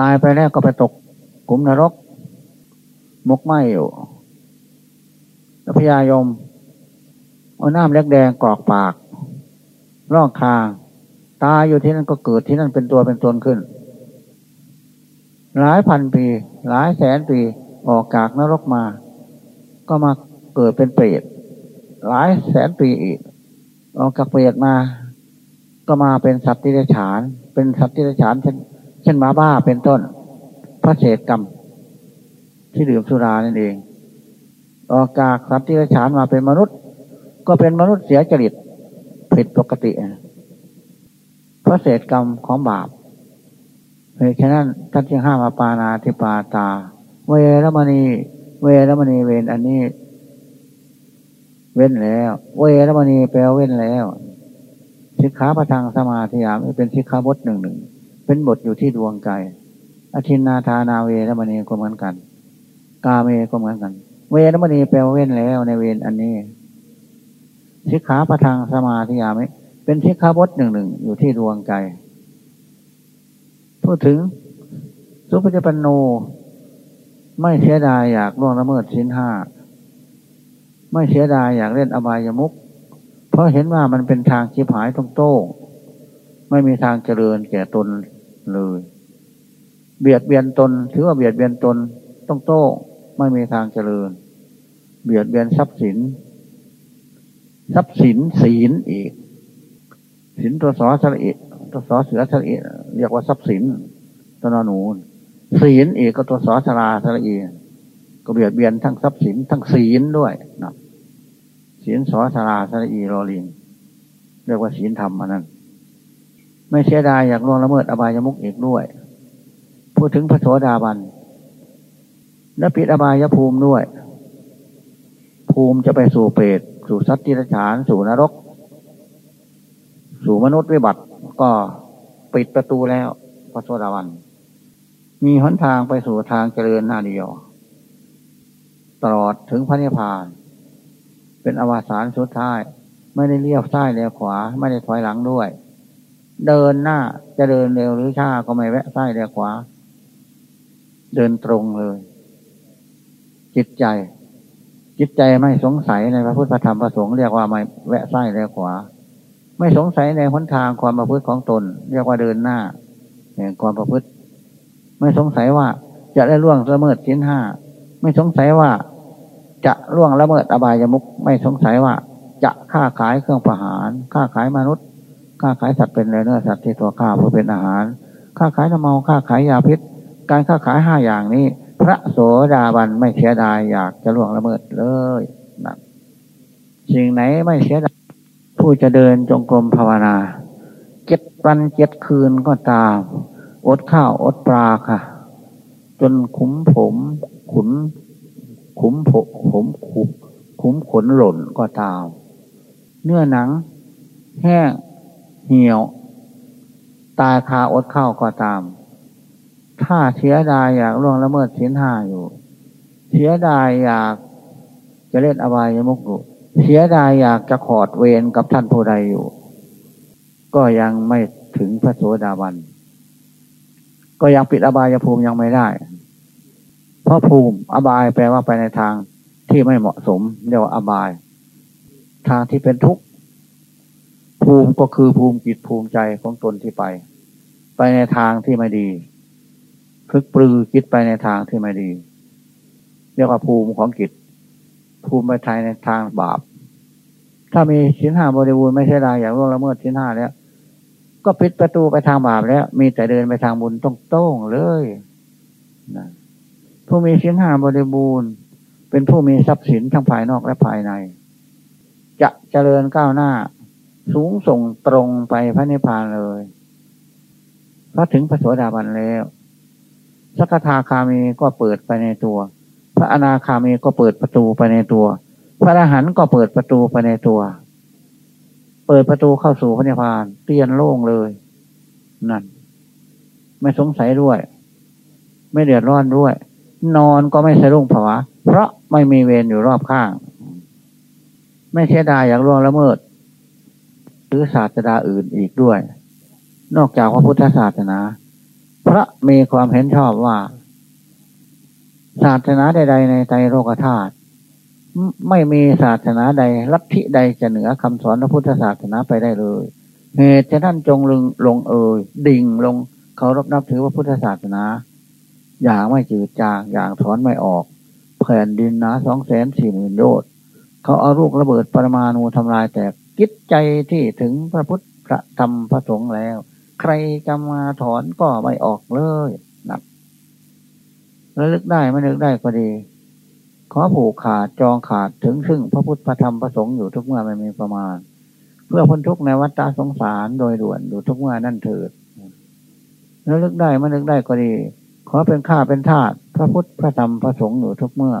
ตายไปแล้วก็ไปตกขุมนรก มกไหมอยู่พยายมเอาน้ำเล็กแดงกรอกปากร่องคางตายอยู่ที่นั่นก็เกิดที่นั่นเป็นตัวเป็นตนขึ้น หลายพันปี หลายแสนปีออกจากนรกมา ก็มาเกิดเป็นเปรตหลายแสนปีอีก ออกจากเปรตมา ก็มาเป็นสัตว์ที่ได้ฉาน เป็นสัตว์ที่ได้ฉานเช่น เช่นหมาบ้าเป็นต้น พระเศษกรรม ที่ดื่มสุรานั่นเอง ออกจากสัตว์ที่ฉานมาเป็นมนุษย์ ก็เป็นมนุษย์เสียจริตผิดปกติ พระเศษกรรมของบาปเพราะฉะนั้นท่านจึงห้ามอาปานาธิปาตา เวรมณี เวรมณีเวนอันนี้ เว้นแล้ว เวรมณีแปลเว้นแล้วสิกขาประทังสมาธิยามเป็นสิกขาบทหนึ่งหนึ่ง เป็นบทอยู่ที่ดวงใจอธินาทานาเวรมณีก็เหมือนกัน กาเมก็เหมือนกัน เวรมณีแปลเว้นแล้วในเวรอันนี้สิกขาประทังสมาธิยามิเป็นสิกขาบทหนึ่งหนึ่งอยู่ที่ดวงใจ พูดถึงสุภจปันโน ไม่เสียดายอยากล่วงละเมิดสินห้า ไม่เสียดายอยากเล่นอบายมุกเพราะเห็นว่ามันเป็นทางชิบหายตรงโต้ ไม่มีทางเจริญแก่ตน เลย เบียดเบียนตน ถือว่าเบียดเบียนตนต้องโต้ไม่มีทางเจริญ เบียดเบียนทรัพย์สิน ทรัพย์สินศีลอีกสินตัวสอสระอิตัวสอเสือสระอิเรียกว่าทรัพย์สินตัวนอนูนศีลอีกก็ตัวสอสราสระอีก็เบียดเบียนทั้งทรัพย์สินทั้งศีลด้วยนะศีลสอสราสระอีรอลิงเรียกว่าศีลธรรมอันนั้น ไม่เสียดายอยากล่วงละเมิดอบายมุกอีกด้วย พูดถึงพระโสดาบันและปิดอบายภูมิด้วย ภูมิจะไปสู่เปรตสู่สัตว์ที่รฉาน สู่นรก สู่มนุษย์วิบัติ ก็ปิดประตูแล้วพระโสดาวัน มีหนทางไปสู่ทางเจริญหน้าเดียว ตลอดถึงพระนิพพาน เป็นอวสานสุดท้าย ไม่ได้เลี้ยวซ้ายเลี้ยวขวา ไม่ได้ถอยหลังด้วย เดินหน้าจะเดินเร็วหรือช้าก็ไม่แวะซ้ายเลี้ยขวา เดินตรงเลย จิตใจ จิตใจไม่สงสัยในพระพุทธธรรมประสงค์เรียกว่าไม่แวะซ้ายเลี้ยขวา ไม่สงสัยในหนทางความประพฤติของตน เรียกว่าเดินหน้าแห่งความประพฤติ ไม่สงสัยว่าจะได้ล่วงละเมิดชิ้นห้าไม่สงสัยว่าจะล่วงละเมิดอบายมุกไม่สงสัยว่า จะค้าขายเครื่องประหารค้าขายมนุษย์ ค้าขายสัตว์เป็นเนื้อสัตว์ที่ตัวข้าเพื่อเป็นอาหาร ค้าขายน้ำเมาค้าขายยาพิษ การค้าขายห้าอย่างนี้ พระโสดาบันไม่เสียดายอยากจะล่วงละเมิดเลยนะสิ่งไหนไม่เสียดายผู้จะเดินจงกรมภาวนาเจ็ดวันเจ็ดคืนก็ตาม อดข้าวอดปลาค่ะ จนขุมผม ขุน ขุมผมผมขุมขุมขนหล่นก็ตาม เนื้อหนัง แห้ง เหี่ยว ตายคาอดข้าวก็ตาม ถ้าเสียดายอยากล่วงละเมิดสินห้าอยู่ เสียดายอยากจะเล่นอบายมุกอยู่เสียดายอยากจะขอดเวรกับท่านผู้ใดอยู่ ก็ยังไม่ถึงพระโสดาบัน ก็ยังปิดอบายภูมิยังไม่ได้ เพราะภูมิอบายแปลว่าไปในทางที่ไม่เหมาะสมเรียกว่าอบาย ทางที่เป็นทุกข์ ภูมิก็คือภูมิจิตภูมิใจของตนที่ไป ไปในทางที่ไม่ดีพึกปลือคิดไปในทางที่ไม่ดี เรียกว่าภูมิของจิตภูมิไปไทยในทางบาป ถ้ามีชิ้นห้าบริบูรณ์ไม่ใช่ลายอย่างร่วงละเมิดชิ้นห้าแล้ว ก็ปิดประตูไปทางบาปแล้ว มีแต่เดินไปทางบุญต้องโต้งเลยนะผู้มีชิ้นห้าบริบูรณ์ เป็นผู้มีทรัพย์สินทั้งภายนอกและภายใน จะเจริญก้าวหน้า สูงส่งตรงไปพระนิพพานเลยพอถึงพระโสดาบันแล้วสักทาคามีก็เปิดไปในตัว พระอนาคามีก็เปิดประตูไปในตัว พระอรหันต์ก็เปิดประตูไปในตัว เปิดประตูเข้าสู่พระนิพพานเตียนโล่งเลย นั่น ไม่สงสัยด้วย ไม่เดือดร้อนด้วย นอนก็ไม่สะดุ้งผวาเพราะไม่มีเวรอยู่รอบข้าง ไม่เสียดายอยากล่วงละเมิด รือศาสดาอื่นอีกด้วย นอกจากพระพุทธศาสนา พระมีความเห็นชอบว่า ศาสนาใด ๆ ในใจโลกธาตุไม่มีศาสนาใดลัทธิใดจะเหนือคำสอนพระพุทธศาสนาไปได้เลย เหตุจะท่านจงลงลงเอ่ยดิ่งลงเคารพนับถือพระพุทธศาสนา อย่างไม่จืดจางอย่างถอนไม่ออก แผ่นดินหนาสองแสนสี่หมื่นโยชน์
เขาเอาลูกระเบิดปรมาณูทำลายแตก จใจที่ถึงพระพุทธพระธรรมพระสงฆ์แล้ว ใครจะมาถอนก็ไม่ออกเลยนับระลึกได้ไม่ลึกได้ก็ดี ขอผูกขาดจองขาดถึงซึ่งพระพุทธพระธรรมพระสงฆ์อยู่ทุกเมื่อไม่มีประมาณ เพื่อพ้นทุกข์ในวัฏสงสารโดยด่วนอยู่ทุกเมื่อนั่นเถิดระลึกได้ไม่ลึกได้ก็ดี ขอเป็นข้าเป็นทาสพระพุทธพระธรรมพระสงฆ์อยู่ทุกเมื่อ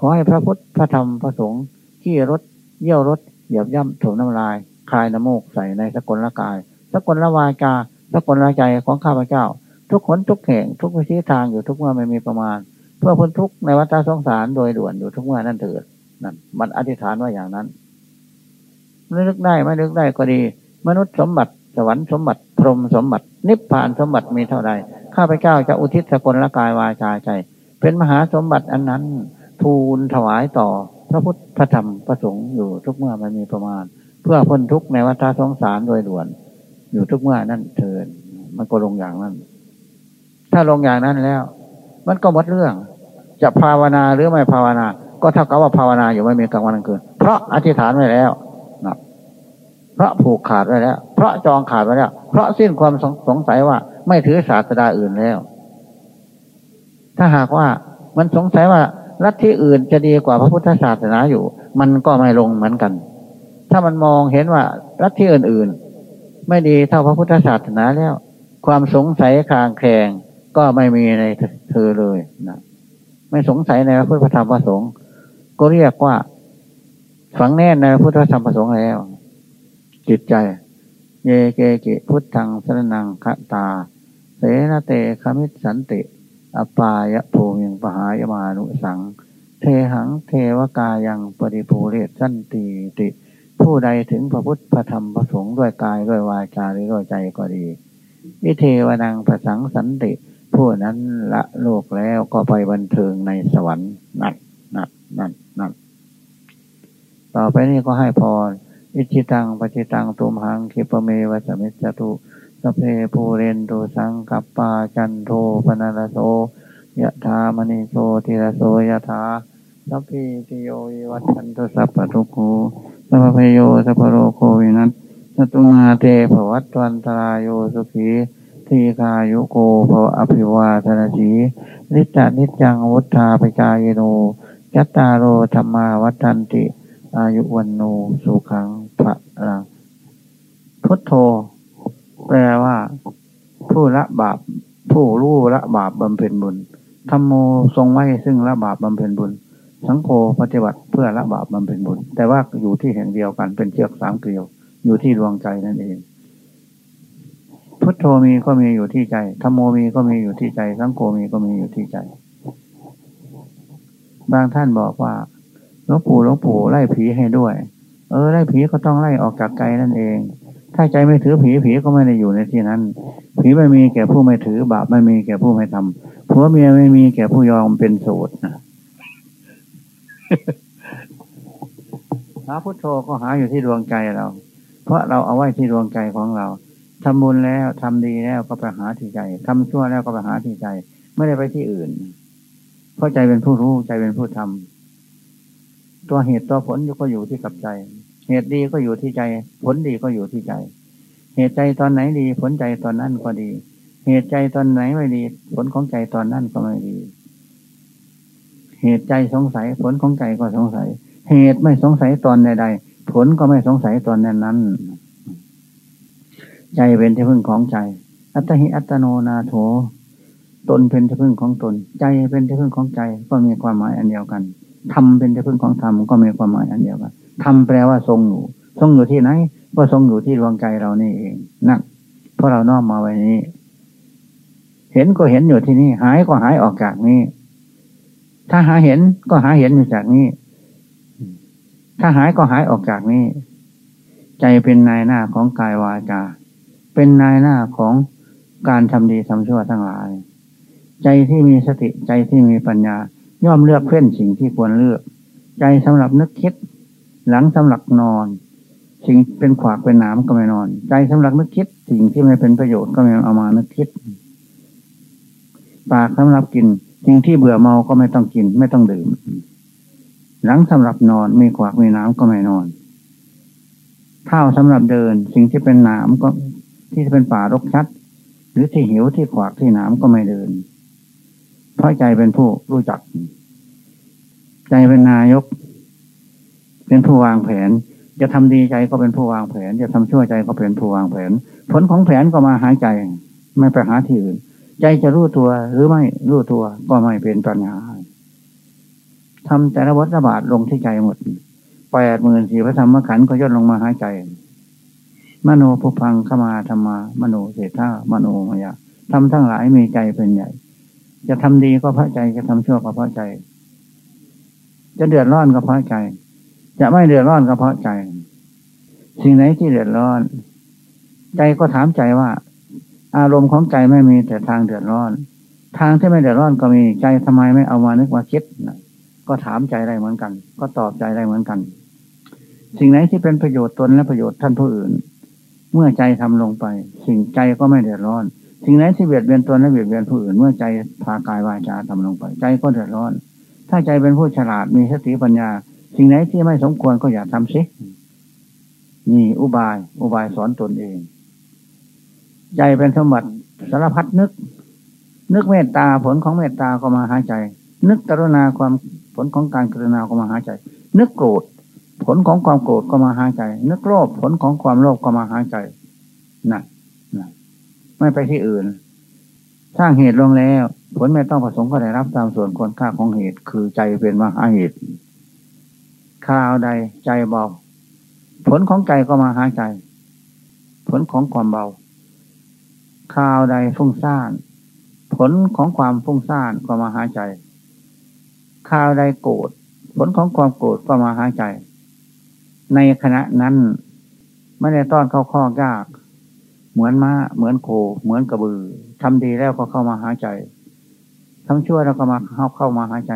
ขอให้พระพุทธพระธรรมพระสงฆ์ขี้รถเยี่ยวรถ เหยียบย่ำถมน้ำลาย คลายน้ำมูกใส่ในสกลละกาย สกลละวาจา สกลละใจของข้าพเจ้า ทุกคนทุกแห่งทุกวิธีทางอยู่ทุกเมื่อไม่มีประมาณ เพื่อพ้นทุกในวัฏสงสารโดยด่วนอยู่ทุกเมื่อนั่นเถิดนั่นมันอธิษฐานว่าอย่างนั้นไม่ลึกได้ไม่ลึกได้ก็ดี มนุษย์สมบัติสวรรค์สมบัติพรหมสมบัติ นิพพานสมบัติมีเท่าใดข้าพเจ้าจะอุทิศสกลละกายวาจาใจ เป็นมหาสมบัติอันนั้น ทูลถวายต่อ พระพุทธพระธรรมพระสงฆ์อยู่ทุกเมื่อมันมีประมาณ เพื่อพ้นทุกข์ในวัฏสงสารโดยด่วน อยู่ทุกเมื่อนั่นเถิดมันก็ลงอย่างนั้น ถ้าลงอย่างนั้นแล้ว มันก็หมดเรื่อง จะภาวนาหรือไม่ภาวนา ก็เท่ากับว่าภาวนาอยู่ไม่มีกลางวันกลางคืนเพราะอธิษฐานไว้แล้วนะเพราะผูกขาดไว้แล้ว เพราะจองขาดไว้แล้ว เพราะสิ้นความสงสัยว่า ไม่ถือศาสดาอื่นแล้ว ถ้าหากว่ามันสงสัยว่า ลัทธิอื่นจะดีกว่าพระพุทธศาสนาอยู่ มันก็ไม่ลงเหมือนกัน ถ้ามันมองเห็นว่าลัทธิอื่นๆ ไม่ดีเท่าพระพุทธศาสนาแล้ว ความสงสัยคลางแคลงก็ไม่มีในเธอเลยนะไม่สงสัยในพระพุทธธรรมพระสงฆ์ก็เรียกว่า ฝังแน่นในพระพุทธธรรมพระสงฆ์แล้ว จิตใจ เยเกกิพุทธังสรนังคตา เสนาเตคมิสันติ อปายะภูมิงปหายมานุสัง เทหังเทวกายังปริภูเรศสันติติ ผู้ใดถึงพระพุทธพระธรรมพระสงฆ์ด้วยกายด้วยวาจาหรือด้วยใจก็ดีวิเทวนังประสังสันติ ผู้นั้นละโลกแล้วก็ไปบันเทิงในสวรรค์นัดนัดนัดนัดต่อไปนี้ก็ให้พรอิจิตังปจิตังตุมหังคิปเมวัจมิจตุ สเพภูเรนตุสังกัปปาจันโทปนาลโสยะธามณิโสติระโสยะธาสัพพิติโยวัชันตุสัพพทุกูสัพพโยสัพโรโควินัสสตุมาเตภวัตวันตรายโยสุขีทีคายุโกภวอภิวาทนาสีนิจานิจังวุฒาปจายโนยัตตาโรธรรมาวัฏันติ อายุวันโนสุขังพระลังพุทโธ แปลว่า ผู้ละบาป ผู้รู้ละบาปบำเพ็ญบุญธรรมโมทรงไว้ซึ่งละบาปบำเพ็ญบุญ สังโฆปฏิบัติเพื่อละบาปบำเพ็ญบุญ แต่ว่าอยู่ที่แห่งเดียวกันเป็นเชือกสามเกลียว อยู่ที่ดวงใจนั่นเอง พุทโธมีก็มีอยู่ที่ใจธรรมโมมีก็มีอยู่ที่ใจ สังโฆมีก็มีอยู่ที่ใจ บางท่านบอกว่าหลวงปู่หลวงปู่ไล่ผีให้ด้วย เออไล่ผีก็ต้องไล่ออกจากใจนั่นเอง ถ้าใจไม่ถือผีผีก็ไม่ได้อยู่ในที่นั้น ผีไม่มีแก่ผู้ไม่ถือบาปไม่มีแก่ผู้ไม่ทำผัวเมียไม่มีแก่ผู้ยอมเป็นโสดนะหาพุทโธก็หาอยู่ที่ดวงใจเรา เพราะเราเอาไว้ที่ดวงใจของเราทำบุญแล้วทำดีแล้วก็ไปหาที่ใจทำชั่วแล้วก็ไปหาที่ใจ ไม่ได้ไปที่อื่น เพราะใจเป็นผู้รู้ใจเป็นผู้ทำตัวเหตุตัวผลก็อยู่ที่กับใจ เหตุดีก็อยู่ที่ใจ ผลดีก็อยู่ที่ใจ เหตุใจตอนไหนดี ผลใจตอนนั้นก็ดี เหตุใจตอนไหนไม่ดี ผลของใจตอนนั้นก็ไม่ดี เหตุใจสงสัย ผลของใจก็สงสัย เหตุไม่สงสัยตอนใดๆผลก็ไม่สงสัยตอนนั้นนั้นใจเป็นที่พึ่งของใจ อัตหิอัตโนนาโถ ตนเป็นที่พึ่งของตน ใจเป็นที่พึ่งของใจก็มีความหมายอันเดียวกันธรรมเป็นที่พึ่งของธรรมก็มีความหมายอันเดียวกัน ทำแปลว่าทรงอยู่ ทรงอยู่ที่ไหน ก็ทรงอยู่ที่ดวงใจเรานี่เอง นั่นเพราะเราน้อมมาไว้นี้ เห็นก็เห็นอยู่ที่นี่ หายก็หายออกจากนี้ ถ้าหาเห็นก็หาเห็นอยู่จากนี้ ถ้าหายก็หายออกจากนี้ ใจเป็นนายหน้าของกายวาจา เป็นนายหน้าของการทำดีทำชั่วทั้งหลาย ใจที่มีสติใจที่มีปัญญา ย่อมเลือกเพื่อนสิ่งที่ควรเลือก ใจสำหรับนึกคิด หลังสำหรับนอนสิ่งเป็นขวากเป็นหนามก็ไม่นอน ใจสำหรับนึกคิด สิ่งที่ไม่เป็นประโยชน์ก็ไม่เอามานึกคิด ปากสำหรับกิน สิ่งที่เบื่อเมาก็ไม่ต้องกิน ไม่ต้องดื่ม หลังสำหรับนอนมีขวากมีน้ำก็ไม่นอนเท้าสำหรับเดิน สิ่งที่เป็นหนามก็ที่เป็นป่ารกชัด หรือที่หิวที่ขวากที่หนามก็ไม่เดิน เพราะใจเป็นผู้รู้จัก ใจเป็นนายก เป็นผู้วางแผน จะทำดีใจก็เป็นผู้วางแผน จะทำชั่วใจก็เป็นผู้วางแผน ผลของแผนก็มาหาใจ ไม่ไปหาที่อื่น ใจจะรู้ตัวหรือไม่รู้ตัวก็ไม่เป็นปัญหาทำแต่ละวัฏบาทลงที่ใจหมดแปดหมื่นสี่พระธรรมขันธ์ก็ย่นลงมาหายใจ มโนภุพังขมาธรรมา มโนเศรษฐามโนมยะทำทั้งหลายมีใจเป็นใหญ่ จะทำดีก็พระใจจะทำชั่วก็พระใจ จะเดือดร้อนก็พระใจ จะไม่เดือดร้อนก็เพราะใจ สิ่งไหนที่เดือดร้อน ใจก็ถามใจว่า อารมณ์ของใจไม่มีแต่ทางเดือดร้อน ทางที่ไม่เดือดร้อนก็มีใจทำไมไม่เอามานึกมาคิดก็ถามใจได้เหมือนกัน ก็ตอบใจได้เหมือนกัน สิ่งไหนที่เป็นประโยชน์ตนและประโยชน์ท่านผู้อื่น เมื่อใจทำลงไป สิ่งใจก็ไม่เดือดร้อน สิ่งไหนที่เบียดเบียนตนและเบียดเบียนผู้อื่น เมื่อใจพากายวาจาทำลงไป ใจก็เดือดร้อน ถ้าใจเป็นผู้ฉลาดมีสติปัญญา สิ่งไหนที่ไม่สมควรก็อย่าทำซินี่อุบาย อุบายสอนตนเอง ใจเป็นสมบัติสารพัดนึก นึกเมตตาผลของเมตตาก็มาหาใจ นึกกรุณาความผลของการกรุณาก็มาหาใจ นึกโกรธ ผลของความโกรธก็มาหาใจ นึกโลภผลของความโลภก็มาหาใจนะนะไม่ไปที่อื่น สร้างเหตุลงแล้ว ผลไม่ต้องประสงค์ก็ได้รับตามส่วนควรค่าของเหตุ คือใจเป็นมหาเหตุ ข่าวใดใจเบา ผลของใจก็มาหาใจ ผลของความเบาข่าวใดฟุ้งซ่าน ผลของความฟุ้งซ่านก็มาหาใจข่าวใดโกรธผลของความโกรธก็มาหาใจ ในขณะนั้นไม่ได้ต้อนเข้าข้อยาก เหมือนม้า เหมือนโค เหมือนกระบือทำดีแล้วก็เข้ามาหาใจทำชั่วแล้วก็มาเข้าเข้ามาหาใจ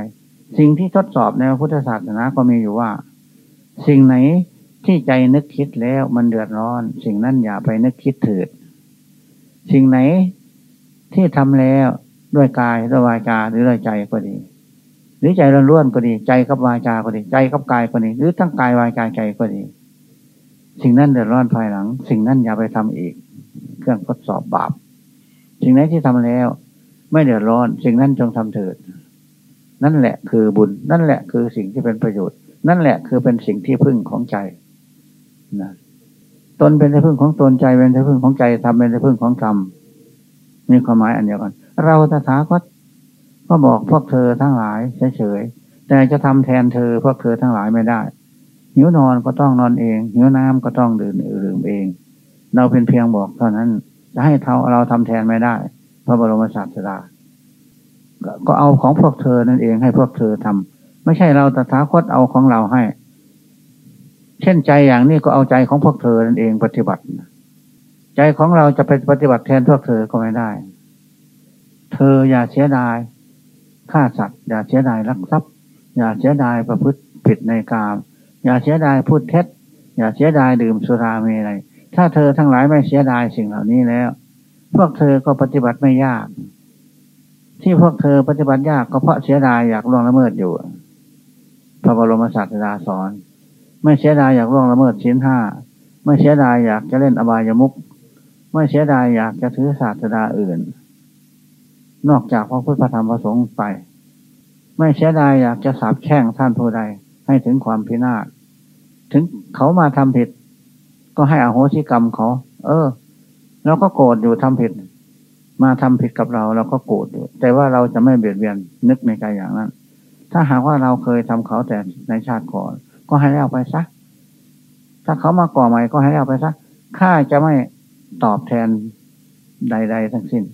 สิ่งที่ทดสอบในพุทธศาสนาก็มีอยู่ว่า สิ่งไหนที่ใจนึกคิดแล้วมันเดือดร้อน สิ่งนั้นอย่าไปนึกคิดเถิด สิ่งไหนที่ทำแล้วด้วยกายด้วยวาจาหรือด้วยใจก็ดี หรือใจล้วนๆก็ดี ใจกับวาจาก็ดี ใจกับกายก็ดี หรือทั้งกายวาจาใจก็ดี สิ่งนั้นเดือดร้อนภายหลัง สิ่งนั้นอย่าไปทำอีก เครื่องทดสอบบาป สิ่งไหนที่ทำแล้ว ไม่เดือดร้อน สิ่งนั้นจงทำเถิด นั่นแหละคือบุญ นั่นแหละคือสิ่งที่เป็นประโยชน์ นั่นแหละคือเป็นสิ่งที่พึ่งของใจนะตนเป็นที่พึ่งของตนใจเป็นที่พึ่งของใจทำเป็นที่พึ่งของธรรมมีความหมายอันเดียวกัน เราตถาคตก็บอกพวกเธอทั้งหลายเฉยๆแต่จะทำแทนเธอพวกเธอทั้งหลายไม่ได้ หิวนอนก็ต้องนอนเอง หิวน้ำก็ต้องดื่มดื่มเอง เราเป็นเพียงบอกเท่านั้น จะให้เท่าเราทำแทนไม่ได้ พระบรมศาสดา ก็เอาของพวกเธอนั่นเองให้พวกเธอทำไม่ใช่เราตถาคตเอาของเราให้ เช่นใจอย่างนี้ก็เอาใจของพวกเธอนั่นเองปฏิบัติ ใจของเราจะไปปฏิบัติแทนพวกเธอก็ไม่ได้ เธออย่าเสียดายฆ่าสัตว์อย่าเสียดายรักทรัพย์ อย่าเสียดายประพฤติผิดในกาม อย่าเสียดายพูดเท็จ อย่าเสียดายดื่มสุราเมลัยถ้าเธอทั้งหลายไม่เสียดายสิ่งเหล่านี้แล้ว พวกเธอก็ปฏิบัติไม่ยาก ที่พวกเธอปฏิบัติยากก็เพราะเสียดายอยากล่วงละเมิดอยู่ พระบรมศาสดาสอน ไม่เสียดายอยากล่วงละเมิดชิ้นห้า ไม่เสียดายอยากจะเล่นอบายมุก ไม่เสียดายอยากจะถือศาสดาอื่น นอกจากพระพุทธธรรมประสงค์ไป ไม่เสียดายอยากจะสาบแช่งท่านผู้ใดให้ถึงความพินาศ ถึงเขามาทำผิด ก็ให้อโหสิกรรมเขา เออเราก็โกรธอยู่ทำผิด มาทำผิดกับเราเราก็โกรธอยู่แต่ว่าเราจะไม่เบียดเบียนนึกในใจอย่างนั้น ถ้าหากว่าเราเคยทำเขาแต่ในชาติก่อน ก็ให้เอาไปซะถ้าเขามาก่อใหม่ก็ให้เอาไปซะข้าจะไม่ตอบแทนใด ๆ ทั้งสิ้น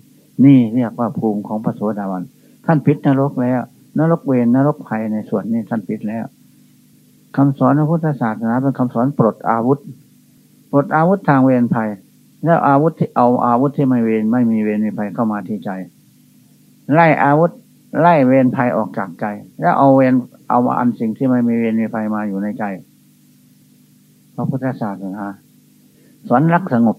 นี่เรียกว่าภูมิของพระโสดาบันท่านพิษนรกแล้ว นรกเวรนรกภัยในส่วนนี้ท่านพิษแล้วคำสอนพระพุทธศาสนาเป็นคำสอนปลดอาวุธปลดอาวุธทางเวรภัย แล้วอาวุธที่เอาอาวุธที่ไม่เวรไม่มีเวรมีภัยเข้ามาที่ใจ ไล่อาวุธ ไล่เวรภัยออกจากใจ แล้วเอาเวรเอาอันสิ่งที่ไม่มีเวรมีภัยมาอยู่ในใจพระพุทธศาสนาสอนรักสงบ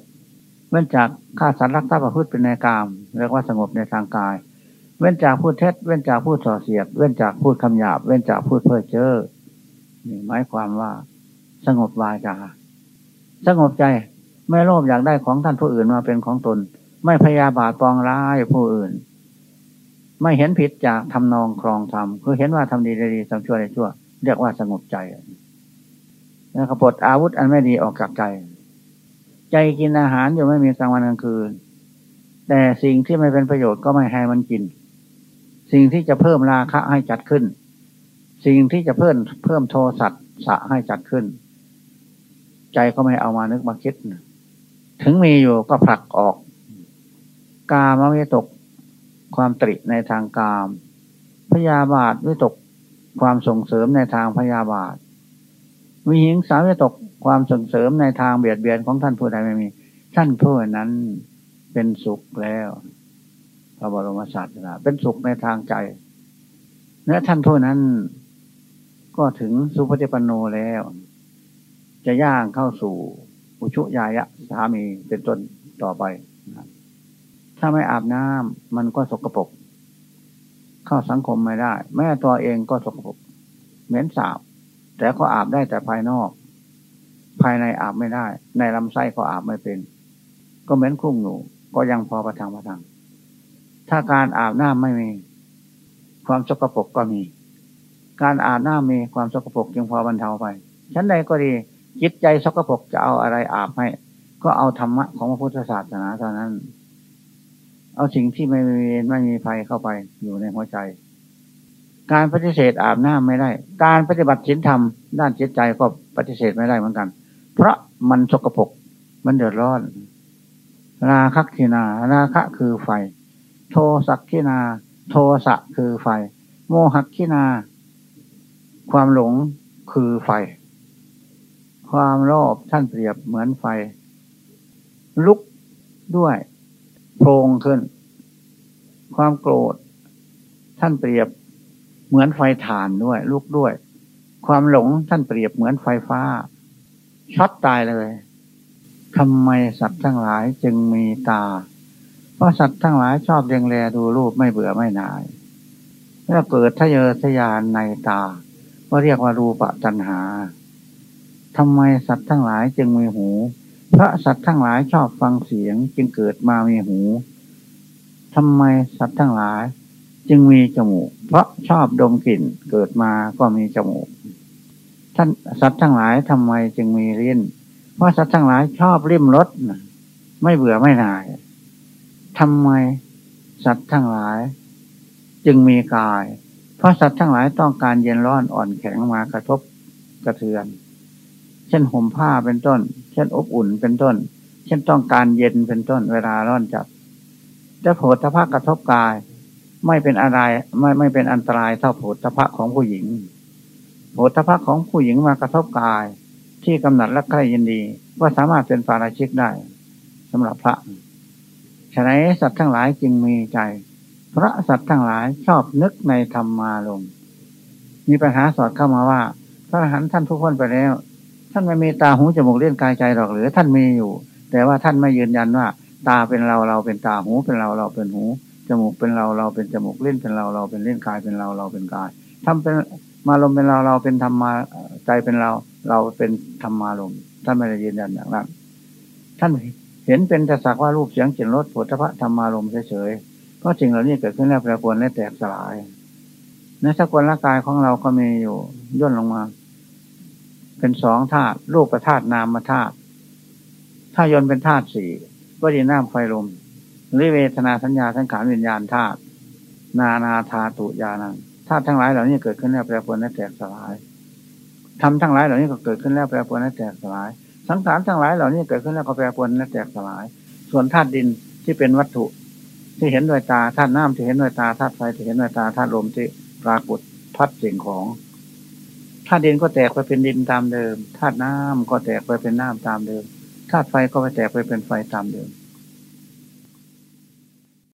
เว้นจากฆ่าสัตว์รักทรัพย์ประพฤติเป็นในกามเรียกว่าสงบในทางกาย เว้นจากพูดเท็จ เว้นจากพูดส่อเสียด เว้นจากพูดคำหยาบ เว้นจากพูดเพ้อเจ้อนี่หมายความว่า สงบวาจา สงบใจ ไม่โลภอยากได้ของท่านผู้อื่นมาเป็นของตน ไม่พยาบาทปองร้ายผู้อื่น ไม่เห็นผิดจากทำนองครองธรรมคือเห็นว่าทำดีได้ดีทำชั่วได้ชั่ว เรียกว่าสงบใจแล้วก็ปลดอาวุธอันไม่ดีออกจากใจ ใจกินอาหารอยู่ไม่มีกลางวันกลางคืน แต่สิ่งที่ไม่เป็นประโยชน์ก็ไม่ให้มันกิน สิ่งที่จะเพิ่มราคะให้จัดขึ้น สิ่งที่จะเพิ่มเพิ่มโทสัตสะให้จัดขึ้น ใจก็ไม่เอามานึกมาคิด ถึงมีอยู่ก็ผลักออก กามวิตก ความตริในทางกาม พยาบาทวิตก ความส่งเสริมในทางพยาบาทวิหิงสาวิตก ความส่งเสริมในทางเบียดเบียนของท่านผู้ใดไม่มี ท่านผู้นั้นเป็นสุขแล้วพระบรมศาสนาเป็นสุขในทางใจ และท่านผู้นั้นก็ถึงสุปฏิปันโนแล้ว จะย่างเข้าสู่ อุชุยายะสามีเป็นต้นต่อไป ถ้าไม่อาบน้ำมันก็สกปรกเข้าสังคมไม่ได้ แม่ตัวเองก็สกปรกเหม็นสาบ แต่ก็อาบได้แต่ภายนอก ภายในอาบไม่ได้ ในลำไส้ก็อาบไม่เป็น ก็เหม็นคุ้งหนูก็ยังพอประทังประทัง ถ้าการอาบน้ำไม่มี ความสกปรกก็มี การอาบน้ำมีความสกปรกจึงพอบรรเทาไปชั้นใดก็ดี จิตใจสกปรกจะเอาอะไรอาบให้ ก็เอาธรรมะของพระพุทธศาสนาเท่านั้น เอาสิ่งที่ไม่มีไม่มีภัยเข้าไปอยู่ในหัวใจ การปฏิเสธอาบน้ำไม่ได้ การปฏิบัติศีลธรรมด้านจิตใจก็ปฏิเสธไม่ได้เหมือนกัน เพราะมันสกปรกมันเดือดร้อน ราคักขีนา ราคะคือไฟ โทสักขีนา โทสะคือไฟ โมหักขีนา ความหลงคือไฟ ความโลภท่านเปรียบเหมือนไฟ ลุกด้วยโพงขึ้น ความโกรธ ท่านเปรียบเหมือนไฟถ่านด้วย ลุกด้วย ความหลงท่านเปรียบเหมือนไฟฟ้าช็อตตายเลยทำไมสัตว์ทั้งหลายจึงมีตา เพราะสัตว์ทั้งหลายชอบเลียงแลดูรูปไม่เบื่อไม่นาย แล้วเกิดทะเยอทะยานในตา ว่าเรียกว่ารูปตัณหา ทำไมสัตว์ทั้งหลายจึงมีหู พระสัตว์ทั้งหลายชอบฟังเสียงจึงเกิดมามีหูทำไมสัตว์ทั้งหลาย จึงมีจมูก เพราะชอบดมกลิ่นเกิดมาก็มีจมูก ท่านสัตว์ทั้งหลายทำไมจึงมีลิ้น เพราะสัตว์ทั้งหลายชอบริมรสไม่เบื่อไม่นายทำไมสัตว์ทั้งหลาย จึงมีกาย เพราะสัตว์ทั้งหลายต้องการเย็นร้อนอ่อนแข็งมากระทบกระเทือน เช่นห่มผ้าเป็นต้น เช่นอบอุ่นเป็นต้น เช่นต้องการเย็นเป็นต้น เวลาร้อนจัดจะโผฏฐะกระทบกาย ไม่เป็นอะไรไม่ไม่เป็นอันตรายเท่าโผฏฐะของผู้หญิงโผฏฐะของผู้หญิงมากระทบกาย ที่กำหนัดและใกล้ยินดีว่าสามารถเป็นปาราชิกได้สำหรับพระฉะนั้นสัตว์ทั้งหลายจึงมีใจ พระสัตว์ทั้งหลายชอบนึกในธรรมมาลง มีปัญหาสอดเข้ามาว่า พระอรหันต์ท่านทุกคนไปแล้ว ท่านไม่มีตาหูจมูกเลี้ยงกายใจหรอกหรือ ท่านมีอยู่ แต่ว่าท่านไม่ยืนยันว่า ตาเป็นเราเราเป็นตาหูเป็นเราเราเป็นหูจมูกเป็นเราเราเป็นจมูกเล่นเป็นเราเราเป็นเล่นกายเป็นเราเราเป็นกายทำเป็นมาลมเป็นเราเราเป็นธรรมาใจเป็นเรา เราเป็นธรรมาลมท่านไม่ได้ยืนยันอย่างนั้นท่านเห็นเป็นแต่สักว่ารูปเสียงกลิ่นรสผลพระธรรมารมเฉยๆเพราะสิ่งเหล่านี้เกิดขึ้นแล้วแปรปรวนและแตกสลายในสกุลร่างกายของเราก็มีอยู่ย่นลงมา เป็นสองธาตุรูปธาตุนามธาตุถ้ายนเป็นธาตุสี่ก็ดีน้ำไฟลมหรือเวทนาสัญญาสังขารวิญญาณธาตุนานาธาตุยานังธาตุทั้งหลายเหล่านี้เกิดขึ้นแล้วแปรปรวนและแตกสลายทำทั้งหลายเหล่านี้ก็เกิดขึ้นแล้วแปรปรวนและแตกสลาย สังขารทั้งหลายเหล่านี้เกิดขึ้นแล้วก็แปรปรวนและแตกสลาย ส่วนธาตุดินที่เป็นวัตถุ ที่เห็นด้วยตาธาตุน้ำที่เห็นด้วยตาธาตุไฟที่เห็นด้วยตาธาตุลมที่ปรากฏพัดสิ่งของ ธาตุดินก็แตกไปเป็นดินตามเดิมธาตุน้ำก็แตกไปเป็นน้ำตามเดิมธาตุไฟก็ไปแตกไปเป็นไฟตามเดิม